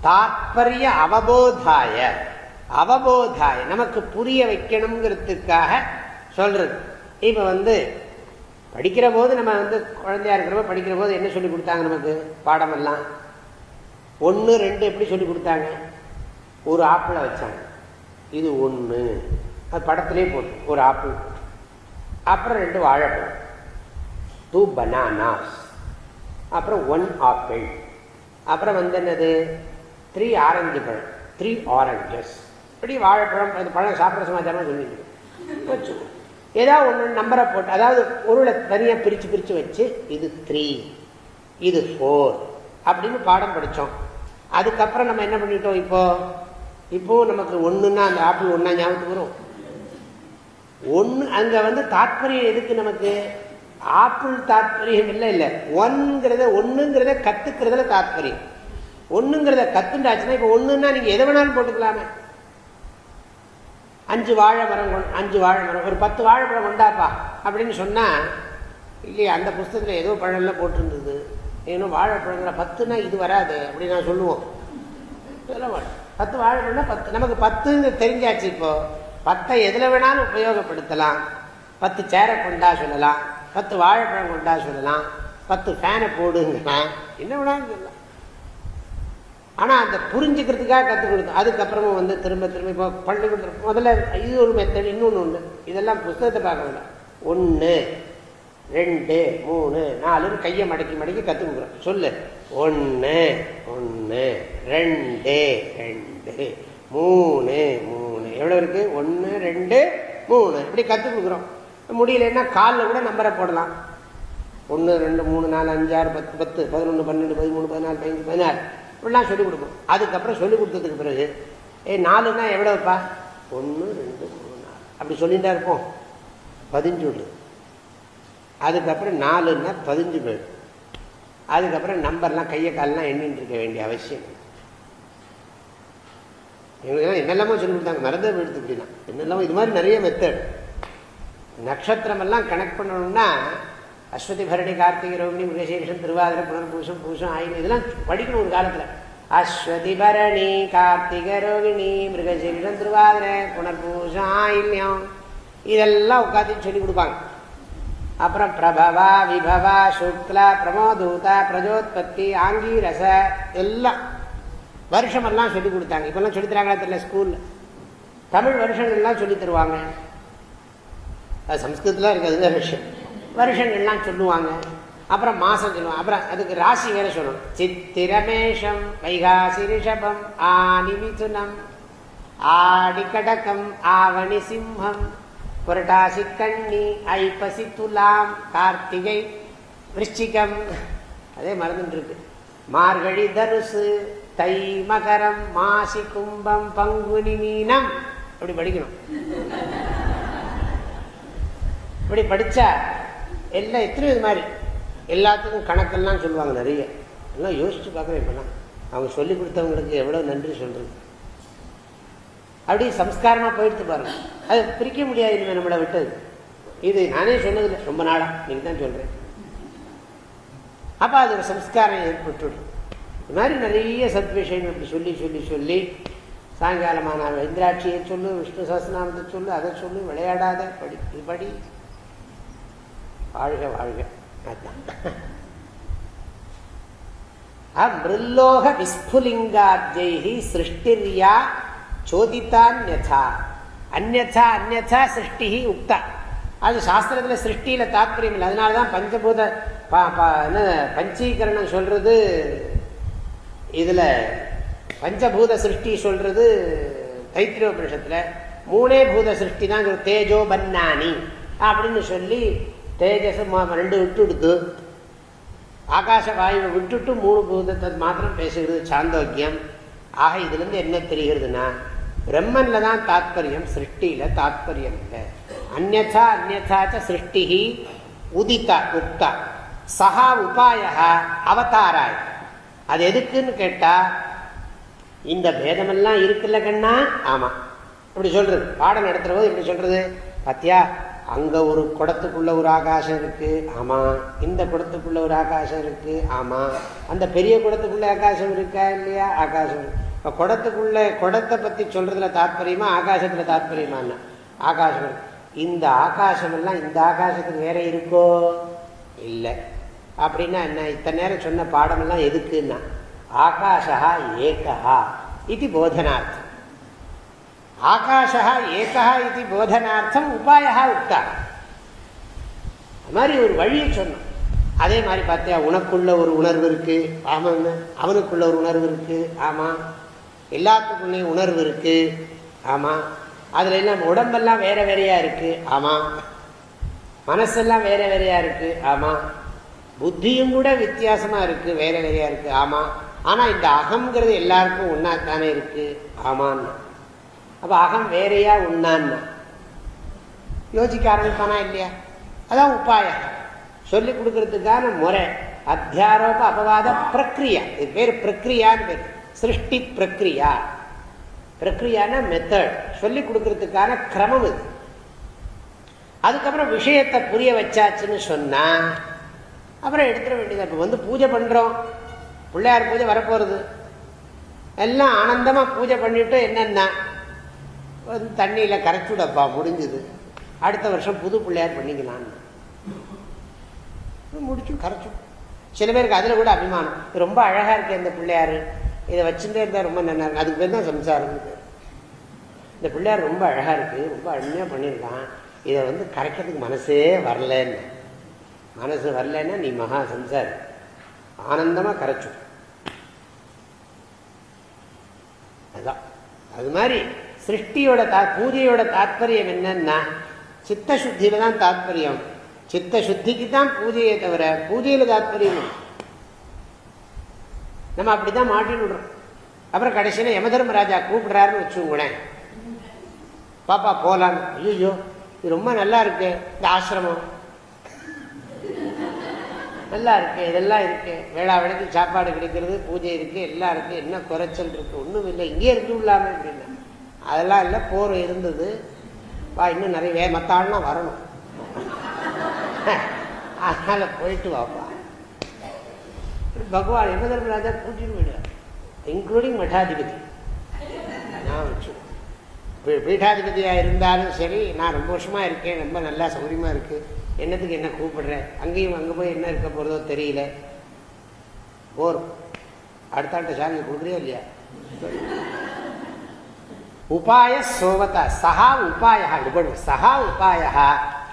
தாற்பரிய அவபோதாய. அவபோதாய. நமக்கு புரிய வைக்கணுங்கிறதுக்காக சொல்றது. இப்ப வந்து படிக்கிற போது நம்ம வந்து குழந்தையா இருக்கிறப்ப படிக்கிற போது என்ன சொல்லி கொடுத்தாங்க நமக்கு? பாடமெல்லாம். ஒன்று ரெண்டு எப்படி சொல்லி கொடுத்தாங்க? ஒரு ஆப்பிளை வச்சாங்க. இது ஒன்று அது படத்துலேயே போட்டு ஒரு ஆப்பிள். அப்புறம் ரெண்டு வாழைப்பழம். டூ பனானாஸ் அப்புறம் ஒன் ஆப்பிள் அப்புறம் வந்து என்னது? த்ரீ ஆரஞ்சு பழம். த்ரீ ஆரஞ்சஸ் இப்படி வாழைப்பழம் அது பழம் சாப்பிட்ற சமாச்சாரமாக சொல்லிட்டு ஏதாவது ஒன்று நம்பரை போட்டு அதாவது பொருளை தனியாக பிரித்து பிரித்து வச்சு இது த்ரீ இது ஃபோர் அப்படின்னு பாடம் படித்தோம் அதுக்கப்புறம் நம்ம என்ன பண்ணிட்டோம் இப்போ? இப்போ நமக்கு ஒன்றுன்னா அந்த ஆப்பிள் ஒன்றா ஞாபகத்துக்கு வரும். ஒன்று அங்கே வந்து தாத்பரியம் எதுக்கு நமக்கு? ஆப்பிள் தாத்பரியம் இல்லை இல்லை. ஒன்ங்கிறத ஒன்றுங்கிறத கற்றுக்கிறதுல தாத்பரியம். ஒன்றுங்கிறத கத்துண்டாச்சுன்னா இப்போ ஒன்றுன்னா நீங்கள் எதை வேணாலும் போட்டுக்கலாமே. அஞ்சு வாழை மரம் அஞ்சு வாழை மரம் ஒரு பத்து வாழைப்பழம் கொண்டாப்பா அப்படின்னு சொன்னால் இல்லையா அந்த புஸ்தகத்தில் ஏதோ பழம்லாம் போட்டிருந்தது. இன்னும் வாழைப்பழங்களை பத்துனா இது வராது அப்படின்னு நான் சொல்லுவோம். சொல்ல மாட்டேன். பத்து வாழைப்பழம்னா பத்து. நமக்கு பத்துன்னு தெரிஞ்சாச்சு இப்போ. பத்தை எதில் வேணாலும் உபயோகப்படுத்தலாம். பத்து சேரை கொண்டா சொல்லலாம். பத்து வாழைப்பழம் கொண்டா சொல்லலாம். பத்து ஃபேனை போடுங்கலாம். என்ன வேணாலும் சொல்லலாம். ஆனால் அந்த புரிஞ்சுக்கிறதுக்காக கற்றுக் கொடுத்தோம். அதுக்கப்புறமும் வந்து திரும்ப திரும்ப இப்போ பள்ளிக்கூடத்தில் முதல்ல இது ஒரு மெத்தட் இன்னொன்று ஒன்று இதெல்லாம் புஸ்தகத்தை பார்க்க வேண்டாம். ஒன்று ரெண்டு மூணு நாலுன்னு கையை மடக்கி மடக்கி கற்றுக் கொடுக்குறோம். சொல்லு. ஒன்று ஒன்று ரெண்டு ரெண்டு மூணு மூணு. எவ்வளோ இருக்குது ஒன்று ரெண்டு மூணு. இப்படி கற்றுக் கொடுக்குறோம். முடியலன்னா காலில் கூட நம்பரை போடலாம். ஒன்று ரெண்டு மூணு நாலு அஞ்சாறு பத்து பத்து பதினொன்று பன்னெண்டு பதிமூணு பதினாலு பதினஞ்சு பதினாறு. இப்படிலாம் சொல்லிக் கொடுப்போம் அதுக்கப்புறம் சொல்லிக் கொடுத்ததுக்கு பிறகு ஏ நாலுன்னா எவ்வளோப்பா ஒன்று ரெண்டு மூணு நாலு. அப்படி சொல்லிகிட்டே இருப்போம். பதிஞ்சு விடு அதுக்கப்புறம் நாலுன்னா பதிஞ்சு போயிடும். அதுக்கப்புறம் நம்பர்லாம் கையை காலெலாம் எண்ணின்னு இருக்க வேண்டிய அவசியம் எங்களுக்கு என்னெல்லாமோ சொல்லி கொடுத்தாங்க மறந்து போயிடுது அப்படின்னா என்னெல்லாமோ இது மாதிரி நிறைய மெத்தட் நட்சத்திரமெல்லாம் கனெக்ட் பண்ணணும்னா அஸ்வதி பரணி கார்த்திகை ரோகிணி மிருகசீரிஷம் திருவாதிரை புனர்பூசம் பூசம் ஆயுதம் இதெல்லாம் படிக்கணும் ஒரு காலத்தில். அஸ்வதி பரணி கார்த்திகை ரோகிணி மிருகசீரிஷம் திருவாதிரை புனர்பூசம் ஆயில்யம் இதெல்லாம் உட்காந்து சொல்லி கொடுப்பாங்க. அப்புறம் பிரபவா விபவா சுக்லா பிரமோதூதா பிரஜோத்பத்தி ஆங்கீரச எல்லாம். வருஷமெல்லாம் சொல்லி கொடுத்தாங்க. இப்பெல்லாம் சொல்லி தராங்களா தெரியல ஸ்கூலில். தமிழ் வருஷங்கள்லாம் சொல்லி தருவாங்க. அது சம்ஸ்கிருதத்தில் இருக்குது அது விஷயம். வருஷங்கள்லாம் சொல்லுவாங்க. அப்புறம் மாதம் சொல்லுவாங்க. அப்புறம் அதுக்கு ராசி வேற சொல்லணும். சித்திரமேஷம் வைகாசி ரிஷபம் ஆனி மிதுனம் ஆடி கடகம் ஆவணி சிம்மம் புரட்டாசி கண்ணி ஐப்பசி துலாம் கார்த்திகை விருச்சிகம். அதே மறந்துட்டுருக்கு மார்கழி தனுசு தை மகரம் மாசி கும்பம் பங்குனி மீனம். அப்படி படிக்கணும். இப்படி படித்தா எல்லாம் எத்தனை இது மாதிரி. எல்லாத்துக்கும் கணக்கெல்லாம் சொல்லுவாங்க நிறைய. எல்லாம் யோசிச்சு பார்க்குறேன் இப்போலாம் அவங்க சொல்லி கொடுத்தவங்களுக்கு எவ்வளோ நன்றி சொல்கிறது அப்படி சம்ஸ்காரமாக போயிடுத்து பாருங்க. அது பிரிக்க முடியாது இனிமேல் நம்மளை விட்டது இது நானே சொன்னதில்லை ரொம்ப நாளா. நீங்கள் தான் சொல்றேன். அப்ப அது ஒரு சம்ஸ்காரம் ஏற்பட்டுடும். இது மாதிரி நிறைய சத் விஷயங்கள் இப்படி சொல்லி சொல்லி சொல்லி சாயங்காலமா நான் இந்திராட்சியை சொல்லு விஷ்ணு சஹஸ்ரநாமத்தை சொல்லு அதை சொல்லு விளையாடாத படி இது படி. வாழ்க வாழ்க. அதுதான் மிருல்லோக விஸ்புலிங்காத்யை சிருஷ்டிரியா சோதித்தான்யதா அந்நா அந்நா சிருஷ்டி உக்தா அது சாஸ்திரத்தில் சிருஷ்டியில் தாத்பரியம் இல்லை. அதனால தான் பஞ்சபூத என்ன பஞ்சீகரணம் சொல்றது இதில் பஞ்சபூத சிருஷ்டி சொல்றது தைத்திரியோபனிஷத்தில் மூணே பூத சிருஷ்டி தான் தேஜோ பன்னானி அப்படின்னு சொல்லி தேஜஸ் ரெண்டு விட்டு விடுத்து ஆகாச வாயுவை விட்டுட்டு மூணு பூதத்தை மாத்திரம் பேசுகிறது சாந்தோக்கியம். ஆக இதுலேருந்து என்ன தெரிகிறதுனா பிரம்மன்ல தான் தாத்பரியம் சிருஷ்டியில தாத்பரியம் இல்லை. அந்நா அந்நாச்ச சிருஷ்டி உதித்தா உக்தா. சஹா உபாயா அவதாராய். அது எதுக்குன்னு கேட்டா இந்த பேதமெல்லாம் இருக்குல்ல கண்ணா? ஆமா. இப்படி சொல்றது. பாடம் நடத்துற போது இப்படி சொல்றது. பாத்தியா? அங்க ஒரு குடத்துக்குள்ள ஒரு ஆகாசம் இருக்கு. ஆமா. இந்த குடத்துக்குள்ள ஒரு ஆகாசம் இருக்கு. ஆமா. அந்த பெரிய குடத்துக்குள்ள ஆகாசம் இருக்கா இல்லையா? ஆகாசம் இப்போ குடத்துக்குள்ள குடத்தை பத்தி சொல்றதுல தாற்பயமா ஆகாசத்துல தாற்பயமா ஆகாசம். இந்த ஆகாசம் எல்லாம் இந்த ஆகாசத்துக்கு வேற இருக்கோ? இல்லை. அப்படின்னா என்ன? இத்தனை நேரம் சொன்ன பாடமெல்லாம் எதுக்குன்னா ஆகாஷா ஏகா இது போதனார்த்தம். ஆகாஷா ஏகா இது போதனார்த்தம் உபாயா உக்தா. அது மாதிரி ஒரு வழியை சொன்னோம். அதே மாதிரி பார்த்தியா உனக்குள்ள ஒரு உணர்வு இருக்கு. ஆமாங்க அவனுக்குள்ள ஒரு உணர்வு இருக்கு. ஆமா. எல்லாத்துக்குள்ளேயும் உணர்வு இருக்குது ஆமாம் அதில் எல்லாம் உடம்பெல்லாம் வேற வேறையாக இருக்கு. ஆமாம் மனசெல்லாம் வேற வேறையா இருக்கு. ஆமாம் புத்தியும் கூட வித்தியாசமா இருக்கு. வேற வேறையாக இருக்கு. ஆமாம் ஆனால் இந்த அகங்கிறது எல்லாருக்கும் ஒன்றாத்தானே தானே இருக்கு. ஆமான்னா. அப்போ அகம் வேறையா உண்ணான்னா யோசிக்க ஆரம்பிப்பானா இல்லையா? அதான் உபாயம். சொல்லி கொடுக்கறதுக்கான முறை. அத்தியாரோப அபவாத பிரக்ரியா. இது பேர் பிரக்ரியான்னு பேர். சிருஷ்டி பிரக்ரியா. பிரக்ரியான மெத்தட் சொல்லி கொடுக்கறதுக்கான கிரமம் இது. அதுக்கப்புறம் விஷயத்தை புரிய வச்சாச்சுன்னு சொன்னா அப்புறம் எடுத்துட வேண்டியது இப்போ வந்து பூஜை பண்றோம். பிள்ளையார் பூஜை வரப்போறது. எல்லாம் ஆனந்தமா பூஜை பண்ணிட்டு என்னன்னா வந்து தண்ணியில கரைச்சுடப்பா முடிஞ்சுது. அடுத்த வருஷம் புது பிள்ளையார் பண்ணிக்கலான்னு முடிச்சு கரைச்சு சில பேருக்கு அதுல கூட அபிமானம். ரொம்ப அழகா இருக்கு இந்த பிள்ளையாரு. இதை வச்சுட்டே இருந்தால் ரொம்ப நல்லா இருக்கு. அதுக்கு பேர் தான் சம்சாரம். இந்த பிள்ளையார் ரொம்ப அழகா இருக்கு. ரொம்ப அருமையாக பண்ணியிருக்கான். இதை வந்து கரைக்கிறதுக்கு மனசே வரலன்னு. மனசு வரலன்னா நீ மகா சம்சாரி. ஆனந்தமா கரைச்சு அதுதான் அது மாதிரி சிருஷ்டியோட தா பூஜையோட தாத்பரியம் என்னன்னா சித்த சுத்தியில தான் தாத்பரியம். சித்த சுத்திக்கு தான் பூஜையை தவிர பூஜையில தாத்பரியம் நம்ம அப்படிதான் மாட்டின்னு விடுறோம். அப்புறம் கடைசியில யமதர்மராஜா கூப்பிடுறாருன்னு வச்சுங்களேன் பாப்பா போலான்னு. ஐயோ இது ரொம்ப நல்லா இருக்கு. இந்த ஆசிரமம். நல்லா இருக்கு இதெல்லாம் இருக்கு. வேளா வேலைக்கு சாப்பாடு கிடைக்கிறது பூஜை இருக்கு எல்லாம் இருக்கு. என்ன குறைச்சல் இருக்கு? ஒன்றும் இல்லை. இங்கே இருந்து விடலாமே அப்படின்னா அதெல்லாம் இல்லை போர் இருந்தது. வா இன்னும் நிறைய வே மற்ற ஆள்லாம் வரணும். அதனால போயிட்டு வாப்பா. பகவான் யம தர்மராஜா கூட்டிட்டு போயிடுவார் இன்க்ளூடிங் மட்டாதிபதி நான் பீட்டாதிபதியாக இருந்தாலும் சரி நான் ரொம்ப வருஷமாக இருக்கேன் ரொம்ப நல்லா சௌகரியமாக இருக்கு. என்னத்துக்கு என்ன கூப்பிடுறேன் அங்கேயும் அங்கே போய் என்ன இருக்க போகிறதோ தெரியல. போர். அடுத்தாட்ட சாமி கொடுக்குறியா இல்லையா? உபாய சோவதா. சஹா உபாயா இப்படி சஹா உபாயா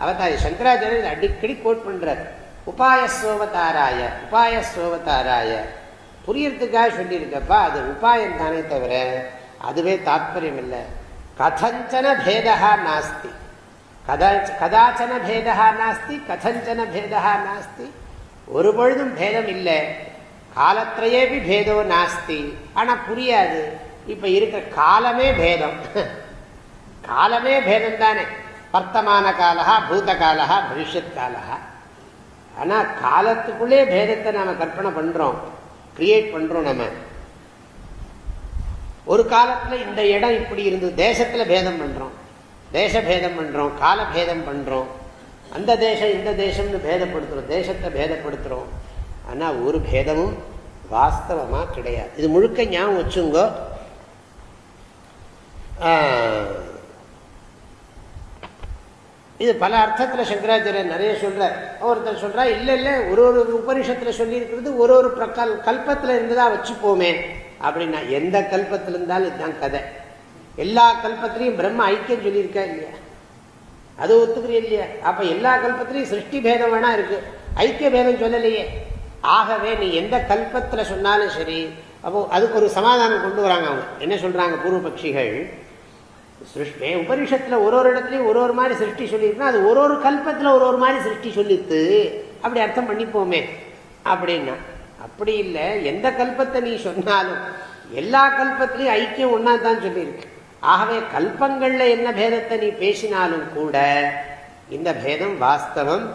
அவதாரி சங்கராச்சாரியர் அடிக்கடி கோட் பண்ணுறாரு உபாய சோவதாராய உபாய சோவதாராய புரியறதுக்காக சொல்லியிருக்கப்பா அது உபாயம் தானே தவிர அதுவே தாத்பரியம் இல்லை கதஞ்சன பேதா நாஸ்தி. கதாச்சன பேதா நாஸ்தி கதஞ்சன பேதா நாஸ்தி. ஒரு பொழுதும் பேதம் இல்லை. காலத்திலேயேபி பேதோ நாஸ்தி. ஆனால் புரியாது. இப்போ இருக்கிற காலமே பேதம். காலமே பேதம் தானே. வர்த்தமான காலா பூத காலா பவிஷ்யத் காலா ஆனா காலத்துக்குள்ளே பேதத்தை நாம கற்பனை பண்றோம். கிரியேட் பண்றோம் நம்ம ஒரு காலத்துல இந்த இடம் இப்படி இருந்தது. தேசத்துல பேதம் பண்றோம். தேச பேதம் பண்றோம். கால பேதம் பண்றோம். அந்த தேசம் இந்த தேசம்னு பேதப்படுத்துகிறோம் தேசத்தை பேதப்படுத்துகிறோம் ஆனால் ஒரு பேதமும் வாஸ்தவமாக கிடையாது. இது முழுக்க ஞாபகம் வச்சுங்கோ. இது பல அர்த்தத்தில் சங்கராச்சாரியர் நிறைய சொல்கிறார் ஒருத்தர் சொல்கிறா இல்லை இல்லை ஒரு ஒரு உபனிஷத்தில் சொல்லியிருக்கிறது ஒரு ஒரு பிரக்கால் கல்பத்தில் இருந்துதான் வச்சுப்போமே. அப்படின்னா எந்த கல்பத்தில் இருந்தாலும் இதுதான் கதை. எல்லா கல்பத்திலையும் பிரம்ம ஐக்கியம் சொல்லியிருக்கா இல்லையா? அது ஒத்துக்கிறீ இல்லையா? அப்போ எல்லா கல்பத்திலையும் சிருஷ்டி பேதம் வேணா இருக்குது ஐக்கிய பேதம் சொல்லலையே. ஆகவே நீ எந்த கல்பத்தில் சொன்னாலும் சரி அப்போ அதுக்கு ஒரு சமாதானம் கொண்டு வராங்க அவங்க. என்ன சொல்கிறாங்க பூர்வ பட்சிகள் சிருஷ்டி. உபனிஷத்தில் ஒரு ஒரு இடத்துலையும் ஒரு ஒரு மாதிரி சிருஷ்டி சொல்லியிருக்குன்னா அது ஒரு ஒரு கல்பத்தில் ஒரு ஒரு மாதிரி சிருஷ்டி சொல்லித்து அப்படி அர்த்தம் பண்ணிப்போமே அப்படின்னா. அப்படி இல்லை எந்த கல்பத்தை நீ சொன்னாலும் எல்லா கல்பத்திலையும் ஐக்கியம் ஒன்றா தான் சொல்லியிருக்கு. ஆகவே கல்பங்களில் என்ன பேதத்தை நீ பேசினாலும் கூட இந்த பேதம் வாஸ்தவம்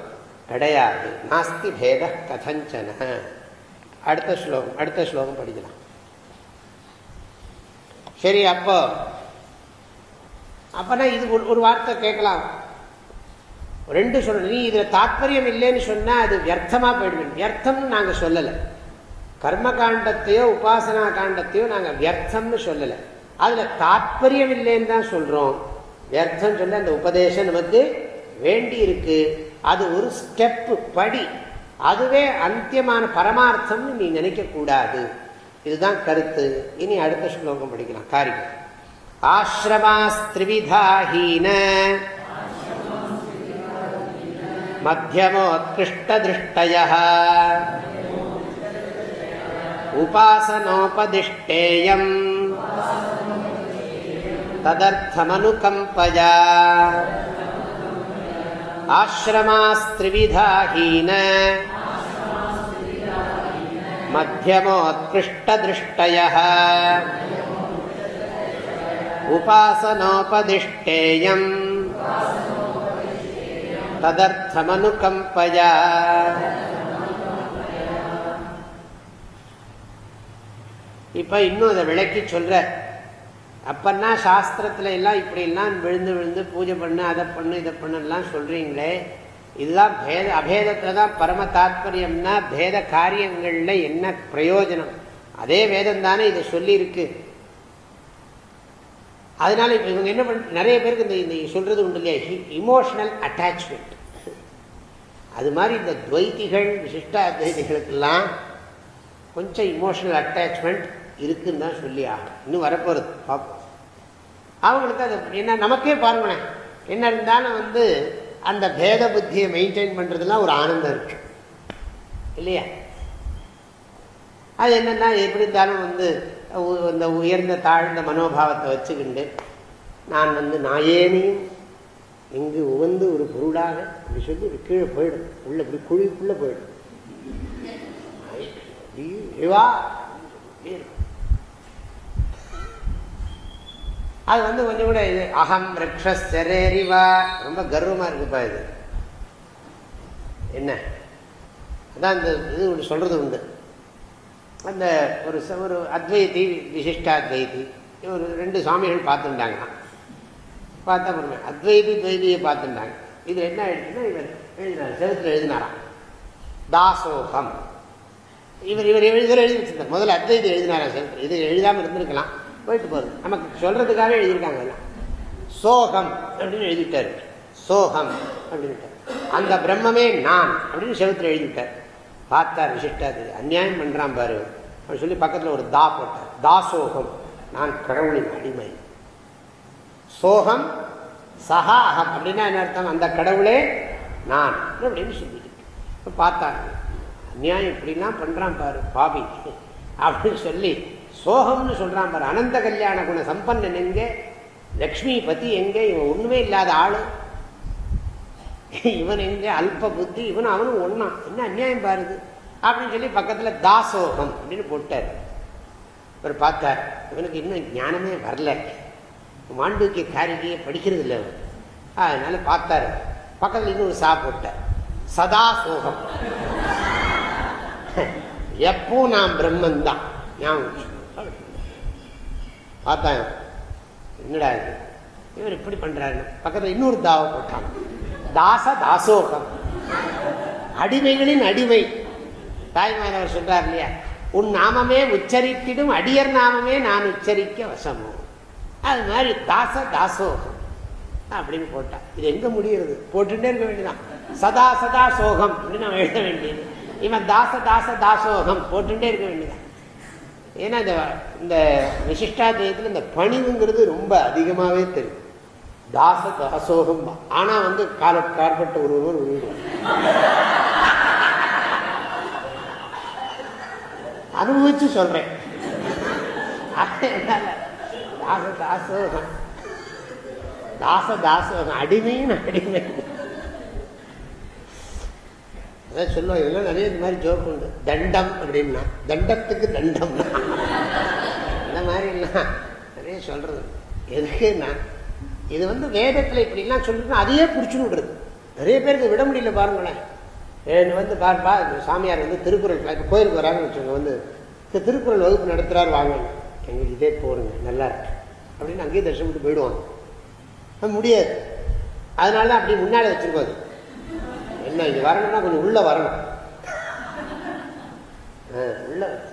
கிடையாது. நாஸ்தி பேத கதஞ்சன. அடுத்த ஸ்லோகம் அடுத்த ஸ்லோகம் படிக்கலாம். சரி அப்போ அப்பனா இது ஒரு வார்த்தை கேட்கலாம். ரெண்டு சொல்லணும் நீ இதுல தாத்பரியம் இல்லைன்னு சொன்னா அது வியர்த்தமா போயிடுவேன். வியர்த்தம்னு நாங்க சொல்லலை. கர்ம காண்டத்தையோ உபாசனா காண்டத்தையோ நாங்க வியர்த்தம்னு சொல்லலை. அதுல தாத்பரியம் இல்லைன்னு தான் சொல்றோம். வியர்த்தம் சொல்ல அந்த உபதேசம் நமக்கு வேண்டி இருக்கு. அது ஒரு ஸ்டெப்பு படி. அதுவே அந்தியமான பரமார்த்தம்னு நீ நினைக்க கூடாது இதுதான் கருத்து. இனி அடுத்த ஸ்லோகம் படிக்கலாம். காரியம். आश्रमास्त्रिविधाहीन। मध्यमोत्कृष्टदृष्टयः। उपासनोपदिष्टेयम्। तदर्थमनुकम्पया। आश्रमास्त्रिविधाहीन। मध्यमोत्कृष्टदृष्टयः। उपासनोपदिष्टेयम् तदर्थमनुकम्पया இப்ப இன்னும் அதை விளக்கி சொல்ற அப்பன்னா சாஸ்திரத்துல எல்லாம் இப்படி எல்லாம் விழுந்து விழுந்து பூஜை பண்ணு அதை பண்ணு இதை பண்ணுலாம் சொல்றீங்களே இதுதான் பேத அபேதத்துல தான் பரம தாத்பரியம்னா பேத காரியங்கள்ல என்ன பிரயோஜனம் அதே வேதம் தானே இதை சொல்லி இருக்கு அதனால இவங்க என்ன பண்ண நிறைய பேருக்கு இந்த இந்த சொல்றது உண்டு இல்லையா? இமோஷனல் அட்டாச்மெண்ட் அது மாதிரி இந்த துவைத்திகள் விசிஷ்டா துவைத்திகளுக்கெல்லாம் கொஞ்சம் இமோஷனல் அட்டாச்மெண்ட் இருக்குன்னு தான் சொல்லி ஆகும் இன்னும் வரப்போகிறது பார்ப்போம். அவங்களுக்கு அது என்ன நமக்கே பாருங்களேன். என்ன இருந்தாலும் வந்து அந்த பேத புத்தியை மெயின்டைன் பண்ணுறதுலாம் ஒரு ஆனந்தம் இருக்கு. இல்லையா? அது என்னென்னா எப்படி இருந்தாலும் வந்து இந்த உயர்ந்த தாழ்ந்த மனோபாவத்தை வச்சுக்கிண்டு நான் வந்து நாயேனையும் இங்கு உகந்து ஒரு பொருளாக அப்படி சொல்லி கீழே போயிடும். உள்ள இப்படி குழிக்குள்ளே போயிடும். அது வந்து கொஞ்சம் கூட இது அகம் ரிக்ஷரேரிவா ரொம்ப கர்வமாக இருக்குப்பா இது. என்ன? அதான் இந்த இது சொல்றது உண்டு. அந்த ஒரு ஒரு அத்வைதி விசிஷ்டாத்வைதி ஒரு ரெண்டு சுவாமிகள் பார்த்துட்டாங்க பார்த்தா பொறுமை. அத்வைதி துவைதியை பார்த்துட்டாங்க இது என்ன ஆயிடுச்சுன்னா இவர் எழுதினார். செவத்தில் எழுதினாராம். தாசோகம். இவர் இவர் இவர் எழுதி வச்சிருந்தார். முதல்ல அத்வைதி எழுதினாரா செவத்தில் இது எழுதாமல் இருந்திருக்கலாம். போயிட்டு போகுது நமக்கு சொல்கிறதுக்காக எழுதியிருக்காங்க எல்லாம் சோகம் அப்படின்னு எழுதிட்டார். சோகம் அப்படின்ட்டார் அந்த பிரம்மமே நான் அப்படின்னு செவத்தில் எழுதிட்டார். பார்த்தார் விசிஷ்டாது அந்நியாயம் பண்றான் பாரு. அப்படின்னு சொல்லி பக்கத்தில் ஒரு தா போட்டார். தாசோகம் நான் கடவுளின் அடிமை. சோகம் சஹா அகம். அப்படின்னா என்ன அர்த்தம்? அந்த கடவுளே நான் அப்படின்னு சொல்லிட்டு. பார்த்தாங்க அந்நியாயம் இப்படிலாம் பண்றான் பாரு பாபி அப்படின்னு சொல்லி சோகம்னு சொல்றான் பாரு. அனந்த கல்யாண குண சம்பன்னன் எங்கே? லக்ஷ்மி பதி எங்கே? இவன் ஒன்றுமே இல்லாத ஆள். இவன் எங்கே அல்ப புத்தி இவன் அவனும் ஒன்னா என்ன அநியாயம் பாருது அப்படின்னு சொல்லி பக்கத்துல தாசோகம் அப்படின்னு போட்டார். இவர் பார்த்தார் இவனுக்கு இன்னும் ஞானமே வரல. மாண்டூக்கிய காரிகையை படிக்கிறது இல்லை அதனால பார்த்தாரு. பக்கத்துல இன்னொரு சா போட்டார். சதா சோகம் எப்போ நான் பிரம்மன் தான் ஞாபகம் பார்த்தா என்னடா இது? இவர் இப்படி பண்றாரு பக்கத்தில் இன்னொரு தாவை போட்டான் தாச தாசோகம். அடிமைகளின் அடிமை. தாய்மானவர் சொல்றார் இல்லையா? உன் நாமமே உச்சரித்திடும் அடியர் நாமமே நான் உச்சரிக்க வசமோ. அது மாதிரி தாச தாசோகம். அப்படின்னு போட்டா. இது எங்க முடியுறது? போட்டுட்டே இருக்க வேண்டியதான் சதா சதா சோகம் அப்படின்னு நம்ம எழுத வேண்டியது. இவன் தாச தாச தாசோகம் போட்டுட்டே இருக்க வேண்டியதான் ஏன்னா இந்த இந்த விசிஷ்டாத்வயத்தில் இந்த பணிவுங்கிறது ரொம்ப அதிகமாகவே தெரியும். தாச தாசோகம் ஆனா வந்து கால கார்பட்ட ஒரு ஒருவர் விழுடுவார் அனுபவிச்சு சொல்றேன். தாச தாசோகம் தாச தாசோகம் அடிமைன்னு அடிமை. அதான் சொல்லுவோம் இதெல்லாம் நிறைய இந்த மாதிரி ஜோக்கு உண்டு. தண்டம் அப்படின்னா தண்டத்துக்கு தண்டம். இந்த மாதிரி நிறைய சொல்றது. எதுக்குன்னா இது வந்து வேதத்தில் இப்படிலாம் சொல்லிட்டு அதையே பிடிச்சுன்னு நிறைய பேருக்கு விட முடியல பாருங்களேன். வந்து பாருப்பா சாமியார் வந்து திருக்குறள் இப்போ கோயிலுக்கு வராங்கன்னு வச்சுக்கோங்க வந்து திருக்குறள் வகுப்பு நடத்துகிறார் வாங்க. எங்களுக்கு இதே போருங்க நல்லா இருக்கு. அப்படின்னு அங்கேயே தரிசனம் விட்டு போயிடுவாங்க. முடியாது. அதனால தான் அப்படி முன்னாடி வச்சுருக்கோம் அது. என்ன இங்கே வரணும்னா கொஞ்சம் உள்ளே வரணும். ஆ, உள்ள வச்சிருக்கோம்.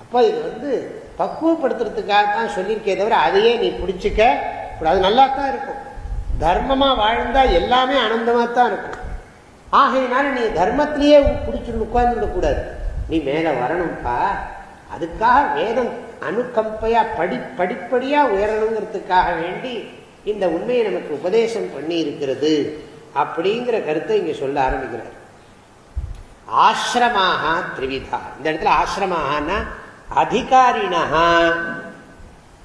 அப்போ இது வந்து பக்குவப்படுத்துறதுக்காக தான் சொல்லியிருக்கே தவிர அதையே நீ பிடிச்சிக்க கூடாது. நல்லா தான் இருக்கும். தர்மமாக வாழ்ந்தால் எல்லாமே ஆனந்தமாக தான் இருக்கும். ஆகையினால நீ தர்மத்திலேயே பிடிச்சிட்டு உட்கார்ந்துடக்கூடாது நீ மேலே வரணும்ப்பா அதுக்காக வேதம் அணுக்கம்பையா படி படிப்படியாக உயரணுங்கிறதுக்காக வேண்டி இந்த உண்மையை நமக்கு உபதேசம் பண்ணி இருக்கிறது அப்படிங்கிற கருத்தை இங்கே சொல்ல ஆரம்பிக்கிறார். ஆசிரமாக திரிவிதா. இந்த இடத்துல ஆசிரமாகனா அதிகாரினா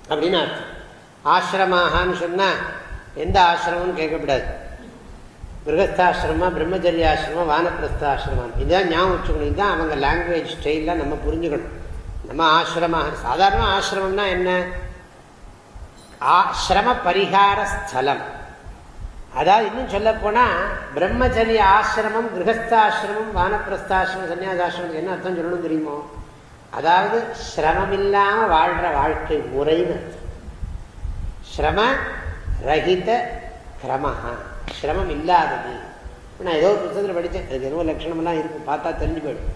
அப்படின்னு அர்த்தம். ஆசிரமாகான்னு சொன்னால் எந்த ஆசிரமம்னு கேட்கக்கூடாது. கிரகஸ்தாசிரமா பிரம்மச்சரியாசிரமம் வானப்பிரஸ்தாசிரமம். இதுதான் ஞாபகம் வச்சுக்கணும். இதுதான் அவங்க லாங்குவேஜ் ஸ்டைலில் நம்ம புரிஞ்சுக்கணும். நம்ம ஆசிரமாக சாதாரண ஆசிரமம்னா என்ன? ஆசிரம பரிகார ஸ்தலம். அதாவது இன்னும் சொல்ல போனால் பிரம்மச்சரிய ஆசிரமம் கிரகஸ்தாசிரமம் வானப்பிரஸ்தாசிரமம் சன்னியாசாசிரமம் என்ன அர்த்தம் சொல்லணும் தெரியுமோ? அதாவது சிரமம் இல்லாம வாழ்ற வாழ்க்கை முறைன்னு. சிரம ரஹித கிரமஹா சிரமம் இல்லாதது. நான் ஏதோ ஒரு புத்தகத்தில் படித்தேன் அதுக்கு ஏதோ லட்சணமெல்லாம் இருக்கும் பார்த்தா தெரிஞ்சு போயிடும்.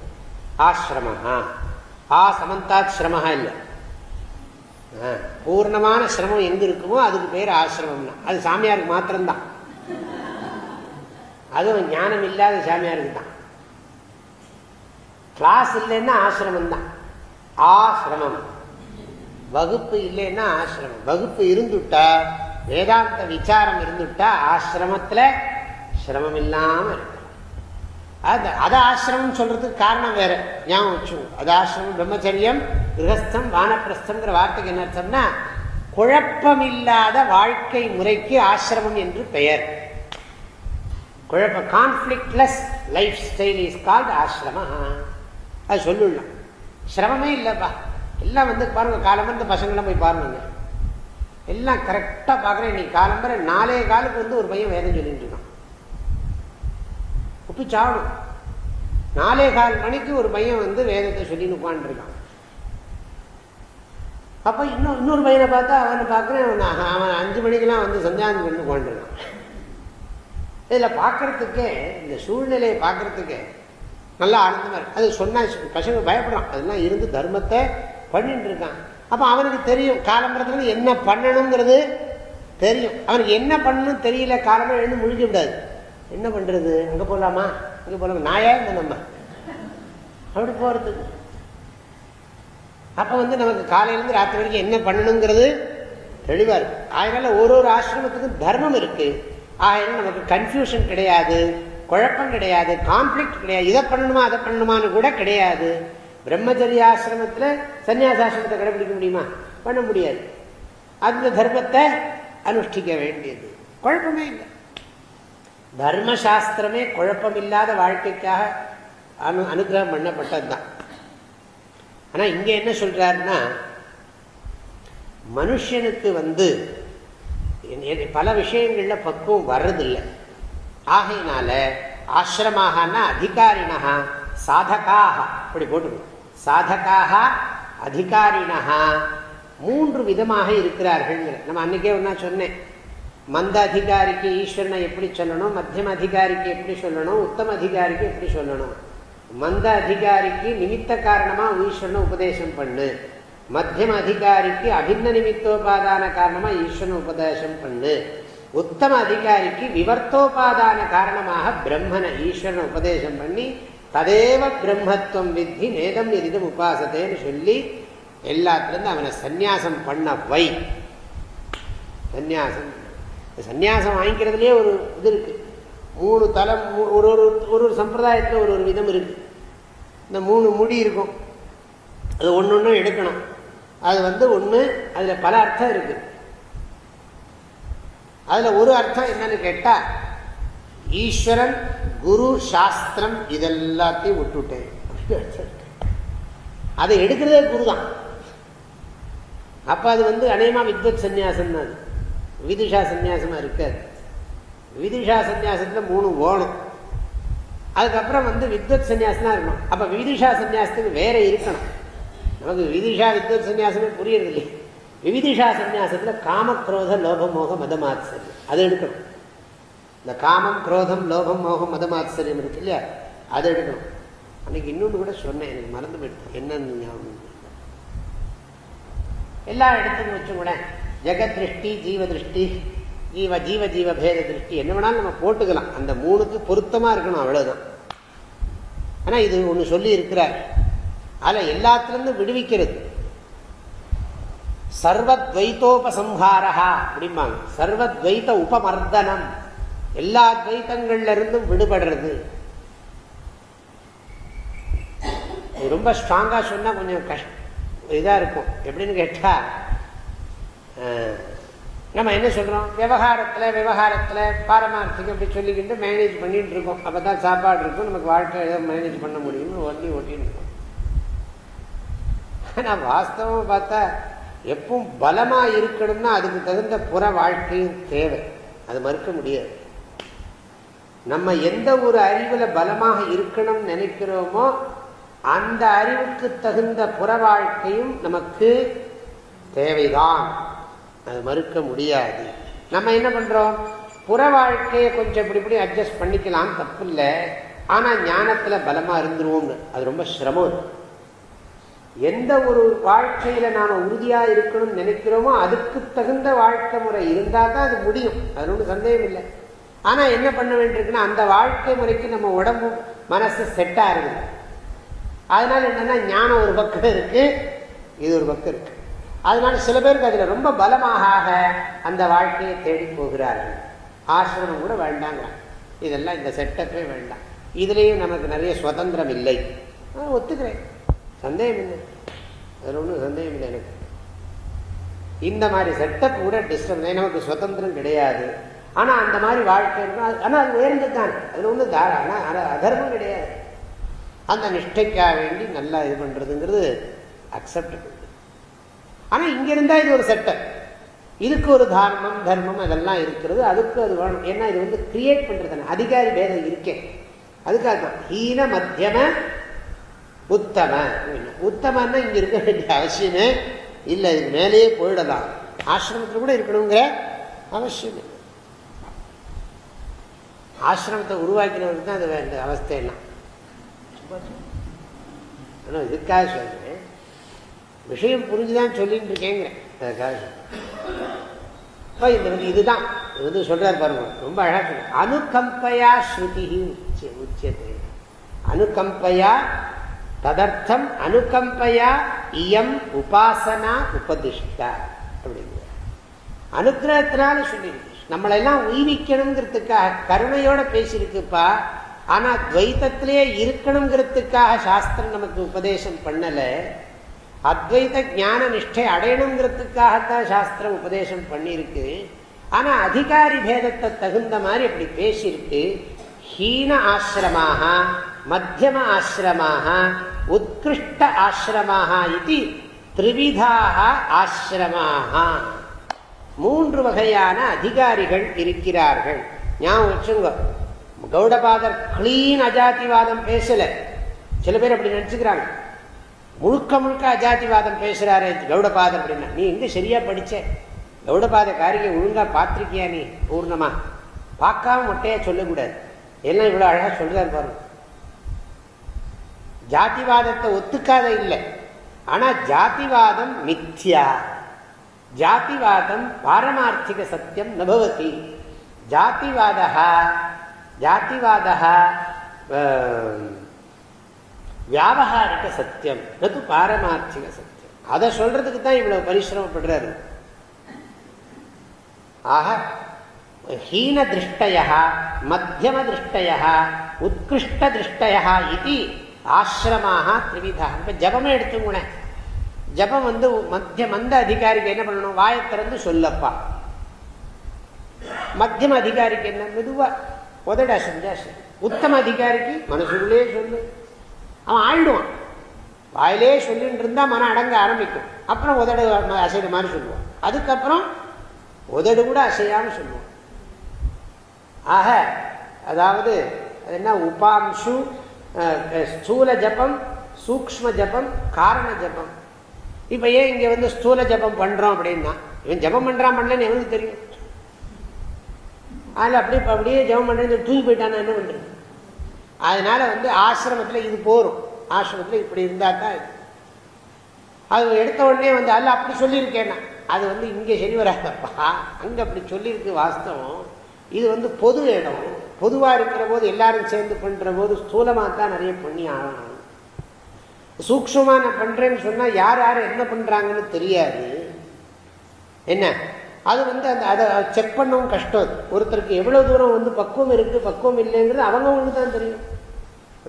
ஆசிரமஹா ஆ சமந்தாத் சிரமஹா இல்லை. பூர்ணமான சிரமம் எங்க இருக்குமோ அதுக்கு பேர் ஆசிரமம்னா. அது சாமியாருக்கு மாத்திரம்தான். அதுவும் ஞானம் இல்லாத சாமியாருக்கு தான் கிளாஸ் இல்லைன்னா ஆசிரமம் தான் ஆசிரமம். வகுப்பு இல்லைன்னா ஆசிரமம். வகுப்பு இருந்துட்டா வேதாந்த விசாரம் இருந்துட்டா ஆசிரமத்தில் சிரமம் இல்லாம இருக்கும் அது அது ஆசிரமம் சொல்றதுக்கு காரணம் வேற. ஞாபகம் வச்சுக்கோங்க அது ஆசிரமம் பிரம்மச்சரியம் கிரகஸ்தம் வானப்பிரஸ்தங்கிற வார்த்தைக்கு என்ன அர்த்தம்னா குழப்பமில்லாத வாழ்க்கை முறைக்கு ஆசிரமம் என்று பெயர். குழப்ப conflictless lifestyle is called ashrama அது சொல்லலாம் சிரமமே இல்லைப்பா. எல்லாம் வந்து பாருங்க காலம்பரம் இந்த பசங்களாம் போய் பாருங்க. எல்லாம் கரெக்டாக பார்க்குறேன். இன்னைக்கு காலம்பரை நாலே காலுக்கு வந்து ஒரு பையன் வேதம் சொல்லிட்டு இருக்கான். உப்பு சாவணும் நாலே கால் மணிக்கு ஒரு பையன் வந்து வேதத்தை சொல்லின்னு உட்காந்துருக்கான் அப்போ இன்னும் இன்னொரு பையனை பார்த்தா அவனை பார்க்குறேன் அவன் அவன் அஞ்சு மணிக்கெல்லாம் வந்து சந்தியானம் பண்ணி உட்காந்துருக்கான் இதில் பார்க்கறதுக்கே இந்த சூழ்நிலையை பார்க்கறதுக்கே நல்லா ஆனந்தமாக இருக்கு. அது சொன்னா பசங்க பயப்படுறான். அதெல்லாம் இருந்து தர்மத்தை பண்ணிட்டு இருக்கான். அப்போ அவனுக்கு தெரியும் காலம்பரத்தில் என்ன பண்ணணுங்கிறது தெரியும். அவனுக்கு என்ன பண்ணணும் தெரியல காலம்பரம் எழுந்து முழிக்க விடாது என்ன பண்ணுறது அங்கே போகலாமா இங்கே போகலாமா நாயா இந்த நம்ம? அப்படி போகிறதுக்கு அப்போ வந்து நமக்கு காலையிலேருந்து ராத்திரி வரைக்கும் என்ன பண்ணணுங்கிறது தெளிவாக இருக்கு. அதனால ஒரு ஒரு ஆசிரமத்துக்கும் தர்மம் இருக்குது ஆயிரம் நமக்கு கன்ஃபியூஷன் கிடையாது. குழப்பம் கிடையாது கான்ஃப்ளிக்ட் கிடையாது. இதை பண்ணணுமா அதை பண்ணணுமான்னு கூட கிடையாது. பிரம்மச்சரியாசிரமத்தில் சன்னியாசாசிரமத்தை கடைபிடிக்க முடியுமா? பண்ண முடியாது. அந்த தர்மத்தை அனுஷ்டிக்க வேண்டியது. குழப்பமே இல்லை. தர்மசாஸ்திரமே குழப்பமில்லாத வாழ்க்கைக்காக அனு அனுகிரகம் பண்ணப்பட்டது தான் ஆனால் இங்கே என்ன சொல்றாருன்னா மனுஷனுக்கு வந்து பல விஷயங்களில் பக்குவம் வர்றதில்லை. ஆகையினால ஆசிரமாகனா அதிகாரினா சாதகாக இப்படி போட்டு சாதகாக அதிகாரினா மூன்று விதமாக இருக்கிறார்கள் நம்ம அன்னைக்கே ஒன்றா சொன்னேன். மந்த அதிகாரிக்கு ஈஸ்வரனை எப்படி சொல்லணும் மத்தியம அதிகாரிக்கு எப்படி சொல்லணும் உத்தம அதிகாரிக்கு எப்படி சொல்லணும். மந்த அதிகாரிக்கு நிமித்த காரணமா ஈஸ்வரனை உபதேசம் பண்ணு. மத்தியம அதிகாரிக்கு அபிந்த நிமித்தோபாதான காரணமாக ஈஸ்வரன் உபதேசம் பண்ணு. உத்தம அதிகாரிக்கு விவர்த்தோபாதான காரணமாக பிரம்மனை ஈஸ்வரன் உபதேசம் பண்ணி ததேவ பிரம்மத்துவம் வித்தி நேதம் எரிதம் உபாசத்தேன்னு சொல்லி எல்லாத்துலேருந்து அவனை சந்நியாசம் பண்ண வை. சந்நியாசம். சந்நியாசம் வாங்கிக்கிறதுலே ஒரு இது இருக்கு. மூணு தலம் ஒரு ஒரு ஒரு ஒரு சம்பிரதாயத்தில் ஒரு ஒரு விதம் இருக்கு. இந்த மூணு முடி இருக்கும். அது ஒன்று ஒன்றும் எடுக்கணும். அது வந்து ஒன்று அதில் பல அர்த்தம் இருக்குது அதில் ஒரு அர்த்தம் என்னன்னு கேட்டால் ஈஸ்வரன் குரு சாஸ்திரம் இதெல்லாத்தையும் விட்டுவிட்டேன் அதை எடுக்கிறதே குரு தான் அப்போ அது வந்து அநேகமாக வித்வத் சந்நியாசம் தான். விதிஷா சந்நியாசமாக இருக்காது விதிஷா சந்நியாசத்தில் மூணு ஓணும் அதுக்கப்புறம் வந்து வித்வத் சந்நியாசம் தான் இருக்கணும். அப்போ விதிஷா சன்னியாசத்துக்கு வேற இருக்கணும். நமக்கு விதிஷா வித்வத் சன்னியாசமே புரியறது இல்லை விவிதிஷா சந்நியாசத்தில் காம குரோத லோபம் மோகம் மதமாச்சரியம் அது எடுக்கணும். இந்த காமம் குரோதம் லோபம் மோகம் மதமாத்சரியம் இருக்கு இல்லையா? அதை எடுக்கணும். அன்னைக்கு இன்னொன்று கூட சொன்னேன் எனக்கு மறந்து போயிடுது என்னன்னு ஞாபகம் எல்லா இடத்துக்கும் வச்சு கூட ஜெகத் திருஷ்டி ஜீவ திருஷ்டி ஜீவ ஜீவ ஜீவ பேத திருஷ்டி என்ன வேணாலும் நம்ம போட்டுக்கலாம். அந்த மூணுக்கு பொருத்தமாக இருக்கணும் அவ்வளோதான் ஆனால் இது ஒன்று சொல்லி இருக்கிறார் அதில் எல்லாத்துலேருந்து விடுவிக்கிறது. சர்வத்வைத்தோபசம்ஹாரா அப்படிம்பாங்க. சர்வத்வைத்த உபமர்தனம். எல்லா துவைத்தங்கள்ல இருந்தும் விடுபடுறது. ரொம்ப ஸ்ட்ராங்காக சொன்னால் கொஞ்சம் கஷ்டம் இதாக இருக்கும். எப்படின்னு கேட்டால் நம்ம என்ன சொல்கிறோம் விவகாரத்தில் விவகாரத்தில் பாரமார்த்திகம் அப்படி சொல்லிக்கிட்டு மேனேஜ் பண்ணிட்டு இருக்கோம். அப்போ தான் சாப்பாடு இருக்கும். நமக்கு வாழ்க்கை ஏதோ மேனேஜ் பண்ண முடியும்னு ஒட்டி ஒட்டின்னு இருக்கோம். ஆனால் வாஸ்தவம் பார்த்தா எப்பவும் பலமாக இருக்கணும்னா அதுக்கு தகுந்த புற வாழ்க்கையும் தேவை. அது மறுக்க முடியாது. நம்ம எந்த ஒரு அறிவில் பலமாக இருக்கணும்னு நினைக்கிறோமோ அந்த அறிவுக்கு தகுந்த புற வாழ்க்கையும் நமக்கு தேவைதான். அது மறுக்க முடியாது. நம்ம என்ன பண்றோம்? புற வாழ்க்கையை கொஞ்சம் இப்படி இப்படி அட்ஜஸ்ட் பண்ணிக்கலாம். தப்பு இல்லை ஆனா ஞானத்துல பலமா இருந்துருவோம்னு. அது ரொம்ப சிரமம். எந்த ஒரு வாழ்க்கையில நாம உறுதியா இருக்கணும்னு நினைக்கிறோமோ அதுக்கு தகுந்த வாழ்க்கை முறை இருந்தா தான் அது முடியும். அது ஒன்றும் சந்தேகம் இல்லை. ஆனா என்ன பண்ண வேண்டியிருக்குன்னா அந்த வாழ்க்கை முறைக்கு நம்ம உடம்பு மனசு செட் ஆகுது அதனால என்னன்னா ஞானம் ஒரு பக்கம் இருக்கு இது ஒரு பக்கம் இருக்கு. அதனால சில பேருக்கு அதுல ரொம்ப பலமாக அந்த வாழ்க்கையை தேடி போகிறார்கள். ஆசிரமம் கூட வேண்டாங்க. இதெல்லாம் இந்த செட்டப்பே வேண்டாம். இதுலேயும் நமக்கு நிறைய சுதந்திரம் இல்லை. ஒத்துக்கிறேன். சந்தேகம் இல்லை அதில் ஒன்றும் சந்தேகம் இல்லை எனக்கு. இந்த மாதிரி செட்டப் கூட டிஸ்டர்ப் நமக்கு சுதந்திரம் கிடையாது. ஆனால் அந்த மாதிரி வாழ்க்கை ஆனால் அது உயர்ந்தது தான். அதில் ஒன்றும் தாரா ஆனால் அதர்மம் கிடையாது. அந்த நிஷ்டைக்காக வேண்டி நல்லா இது பண்ணுறதுங்கிறது அக்செப்டபிள் ஆனால் இங்கே இருந்தால் இது ஒரு செட்டப் இதுக்கு ஒரு தார்மம் தர்மம் அதெல்லாம் இருக்கிறது. அதுக்கு அது வேணும் ஏன்னா இது வந்து கிரியேட் பண்ணுறது அதிகாரி பேதம் இருக்கேன் அதுக்காக தான் ஹீன மத்தியம உத்தம. உத்தமன்னா இங்கே இருக்க வேண்டிய அவசியமே இல்லை இதுக்கு மேலேயே போயிடலாம். ஆசிரமத்தில் கூட இருக்கணுங்கிற அவசியம். ஆசிரமத்தை உருவாக்கினவருக்கு தான் அது வேண்ட அவஸ்தை எல்லாம் ஆனால் இதுக்காக சொல்றேன். விஷயம் புரிஞ்சுதான் சொல்லிட்டு இருக்கேங்கிறேன் அதுக்காக இப்போ இந்த வந்து இதுதான். இது வந்து சொல்றார் பாருங்க. ரொம்ப அழகாக சொல்ற அனுகம்பையா ஸ்ருதி உச்சியத்தை அனுகம்பையா ததர்த்தம் அனுகம்பையா இயம் உபாசனா உபதிஷ்டா அப்படிங்கிற அனுகிரகத்தினால சொல்லியிருக்கு நம்மளெல்லாம் உயிரிக்கணுங்கிறதுக்காக கருணையோட பேசியிருக்குப்பா ஆனா துவைத்தத்திலே இருக்கணுங்கிறதுக்காக சாஸ்திரம் நமக்கு உபதேசம் பண்ணல அத்வைத ஞான நிஷ்டை அடையணுங்கிறதுக்காகத்தான் சாஸ்திரம் உபதேசம் பண்ணியிருக்கு ஆனா அதிகாரி பேதத்தை தகுந்த மாதிரி அப்படி பேசியிருக்கு ஹீன ஆசிரமாக மத்தியம ஆசிரமாக உத்கிருஷ்ட ஆசிரமாக இது திரிவிதாக ஆசிரமாக மூன்று வகையான அதிகாரிகள் இருக்கிறார்கள். ஞாபகம் வச்சுங்க கௌடபாதர் கிளீன் அஜாதிவாதம் பேசல. சில பேர் அப்படி நினைச்சுக்கிறாங்க. முழுக்க முழுக்க அஜாதிவாதம் பேசுறாரு கௌடபாதர் அப்படின்னா. நீ எங்க சரியா படிச்ச? கௌடபாத காரிகை ஒழுங்கா பார்த்திருக்கியா நீ? பூர்ணமா. பார்க்காம மொட்டையா சொல்லக்கூடாது. எல்லாம் இவ்வளவு அழகா சொல்றாரு பாருங்க. ஜாதிவாதத்தை ஒத்துக்காத இல்லை. ஆனா ஜாதிவாதம் மித்யா. ஜாதிவாதம் பாரமார்த்திக சத்தியம் நபவதி ஜாதிவாத ஜாதிவாத வியாபகாரிக சத்தியம். நது பாரமார்த்திக சத்தியம்? அதை சொல்றதுக்கு தான் இவ்வளவு பரிசிரமப்படுறாரு. ஆக ஹீன திருஷ்டய மத்தியம திருஷ்டய உத்கிருஷ்ட திருஷ்டய இது ஆசிரமாக திரிவிதா. இப்போ ஜபமே எடுத்துக்கூடேன் ஜபம் வந்து மத்திய மந்த அதிகாரிக்கு என்ன பண்ணணும்? வாயை திறந்து சொல்லப்பா. மத்தியம அதிகாரிக்கு என்ன? மெதுவா உதடா செஞ்சா சரி. உத்தம அதிகாரிக்கு மனசுக்குள்ளே சொல்லு. அவன் ஆயிடுவான் வாயிலே சொல்லிட்டு இருந்தா மனம் அடங்க ஆரம்பிக்கும். அப்புறம் உதடு அசைற மாதிரி சொல்லுவான். அதுக்கப்புறம் உதடு கூட அசையாம சொல்லுவான். ஆக அதாவது என்ன? உபாம்சு ஸ்தூல ஜபம் சூக்ம ஜபம் காரண ஜபம் இப்ப ஏன் இங்க வந்து ஸ்தூல ஜபம் பண்றோம் அப்படின்னா இவன் ஜபம் பண்றான் பண்ணலன்னு எவனுக்கு தெரியும்? அதில் அப்படியே அப்படியே ஜபம் பண்ணுறது தூக்கி போயிட்டானா என்ன பண்ணுறது அதனால வந்து ஆசிரமத்தில் இது போகும் ஆசிரமத்தில் இப்படி இருந்தால் தான் இது. அது எடுத்த உடனே வந்து அல்ல அப்படி சொல்லியிருக்கேன்னா அது வந்து இங்கே சரி வராதப்பா. அங்கே அப்படி சொல்லியிருக்கு வாஸ்தவம். இது வந்து பொது இடம். பொதுவாக இருக்கிற போது எல்லாரும் சேர்ந்து பண்ணுற போது ஸ்தூலமாக தான் நிறைய பண்ணி ஆகணும். சூக்ஷமாக நான் பண்ணுறேன்னு சொன்னால் யார் யார் என்ன பண்ணுறாங்கன்னு தெரியாது. என்ன? அது வந்து அந்த அதை செக் பண்ணவும் கஷ்டம். ஒருத்தருக்கு எவ்வளோ தூரம் வந்து பக்குவம் இருக்குது பக்குவம் இல்லைங்கிறது அவங்கவுங்களுக்கு தான் தெரியும்.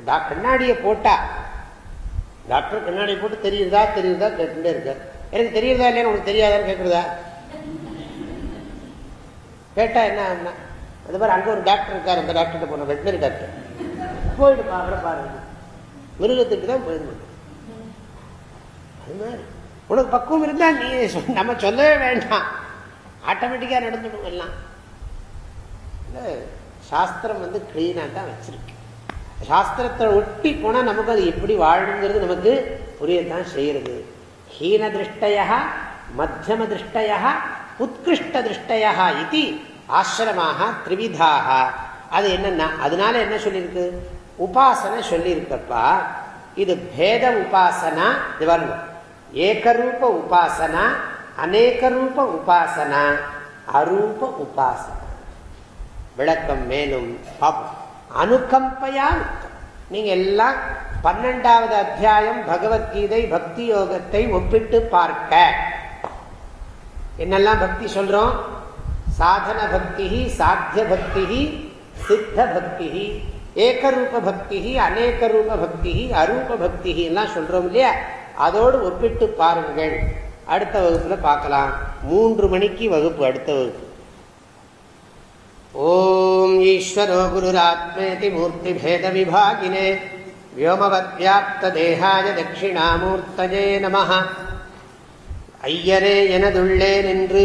டா கண்ணாடியை போட்டால் டாக்டர் கண்ணாடியை போட்டு தெரியுதா தெரியுதா கேட்டுட்டே இருக்கார். எனக்கு தெரியுதா இல்லைன்னு உனக்கு தெரியாதான்னு கேட்குறதா கேட்டால் என்ன? அது மாதிரி அங்கே ஒரு டாக்டர் இருக்கார் அந்த டாக்டர்கிட்ட போன வெட்டினரி டாக்டர் போயிட்டு பார்க்குற பாருங்க மிருகத்துக்கு தான் போயிடுவோம் அது மாதிரி உனக்கு பக்குவம் இருந்தால் நீ நம்ம சொல்லவே வேண்டாம். ஆட்டோமேட்டிக்காக நடந்துடும் எல்லாம். சாஸ்திரம் வந்து கிளீனாக தான் வச்சிருக்கு. சாஸ்திரத்தை ஒட்டி போனால் நமக்கு அது எப்படி வாழணுங்கிறது நமக்கு புரியத்தான் செய்யறது ஹீன திருஷ்டய மத்தியம திருஷ்டய உத்கிருஷ்ட திருஷ்டயா இது ஆசிரமாக திரிவிதாக. அது என்னன்னா அதனால என்ன சொல்லியிருக்கு? உபாசனை சொல்லியிருக்கப்பா இது பேத உபாசனா இது வரணும் ஏகரூப உபாசனா அநேகரூப உபாசனா அரூப உபாசனா. விளக்கம் மேலும் பார்ப்போம். அனுகம்பையா நீங்க எல்லாம் பன்னெண்டாவது அத்தியாயம் பகவத்கீதை பக்தி யோகத்தை ஒப்பிட்டு பார்க்க. என்னெல்லாம் பக்தி சொல்றோம்? சாதன பக்தி சாத்திய பக்தி சித்த பக்தி ஏகரூப பக்தி அநேக ரூப பக்தி அரூப பக்தி எல்லாம் சொல்றோம் இல்லையா? அதோடு ஒப்பிட்டு பாருங்கள். அடுத்த வகுப்புல பார்க்கலாம். மூன்று மணிக்கு வகுப்பு அடுத்த வகுப்பு. ஓம் ஈஸ்வரோ குருராத்மேதி மூர்த்தி பேத விபாகினே. வியோமவத்யாப்த தேகாய தட்சிணாமூர்த்தஜே நம ஐயரே எனதுள்ளே நின்று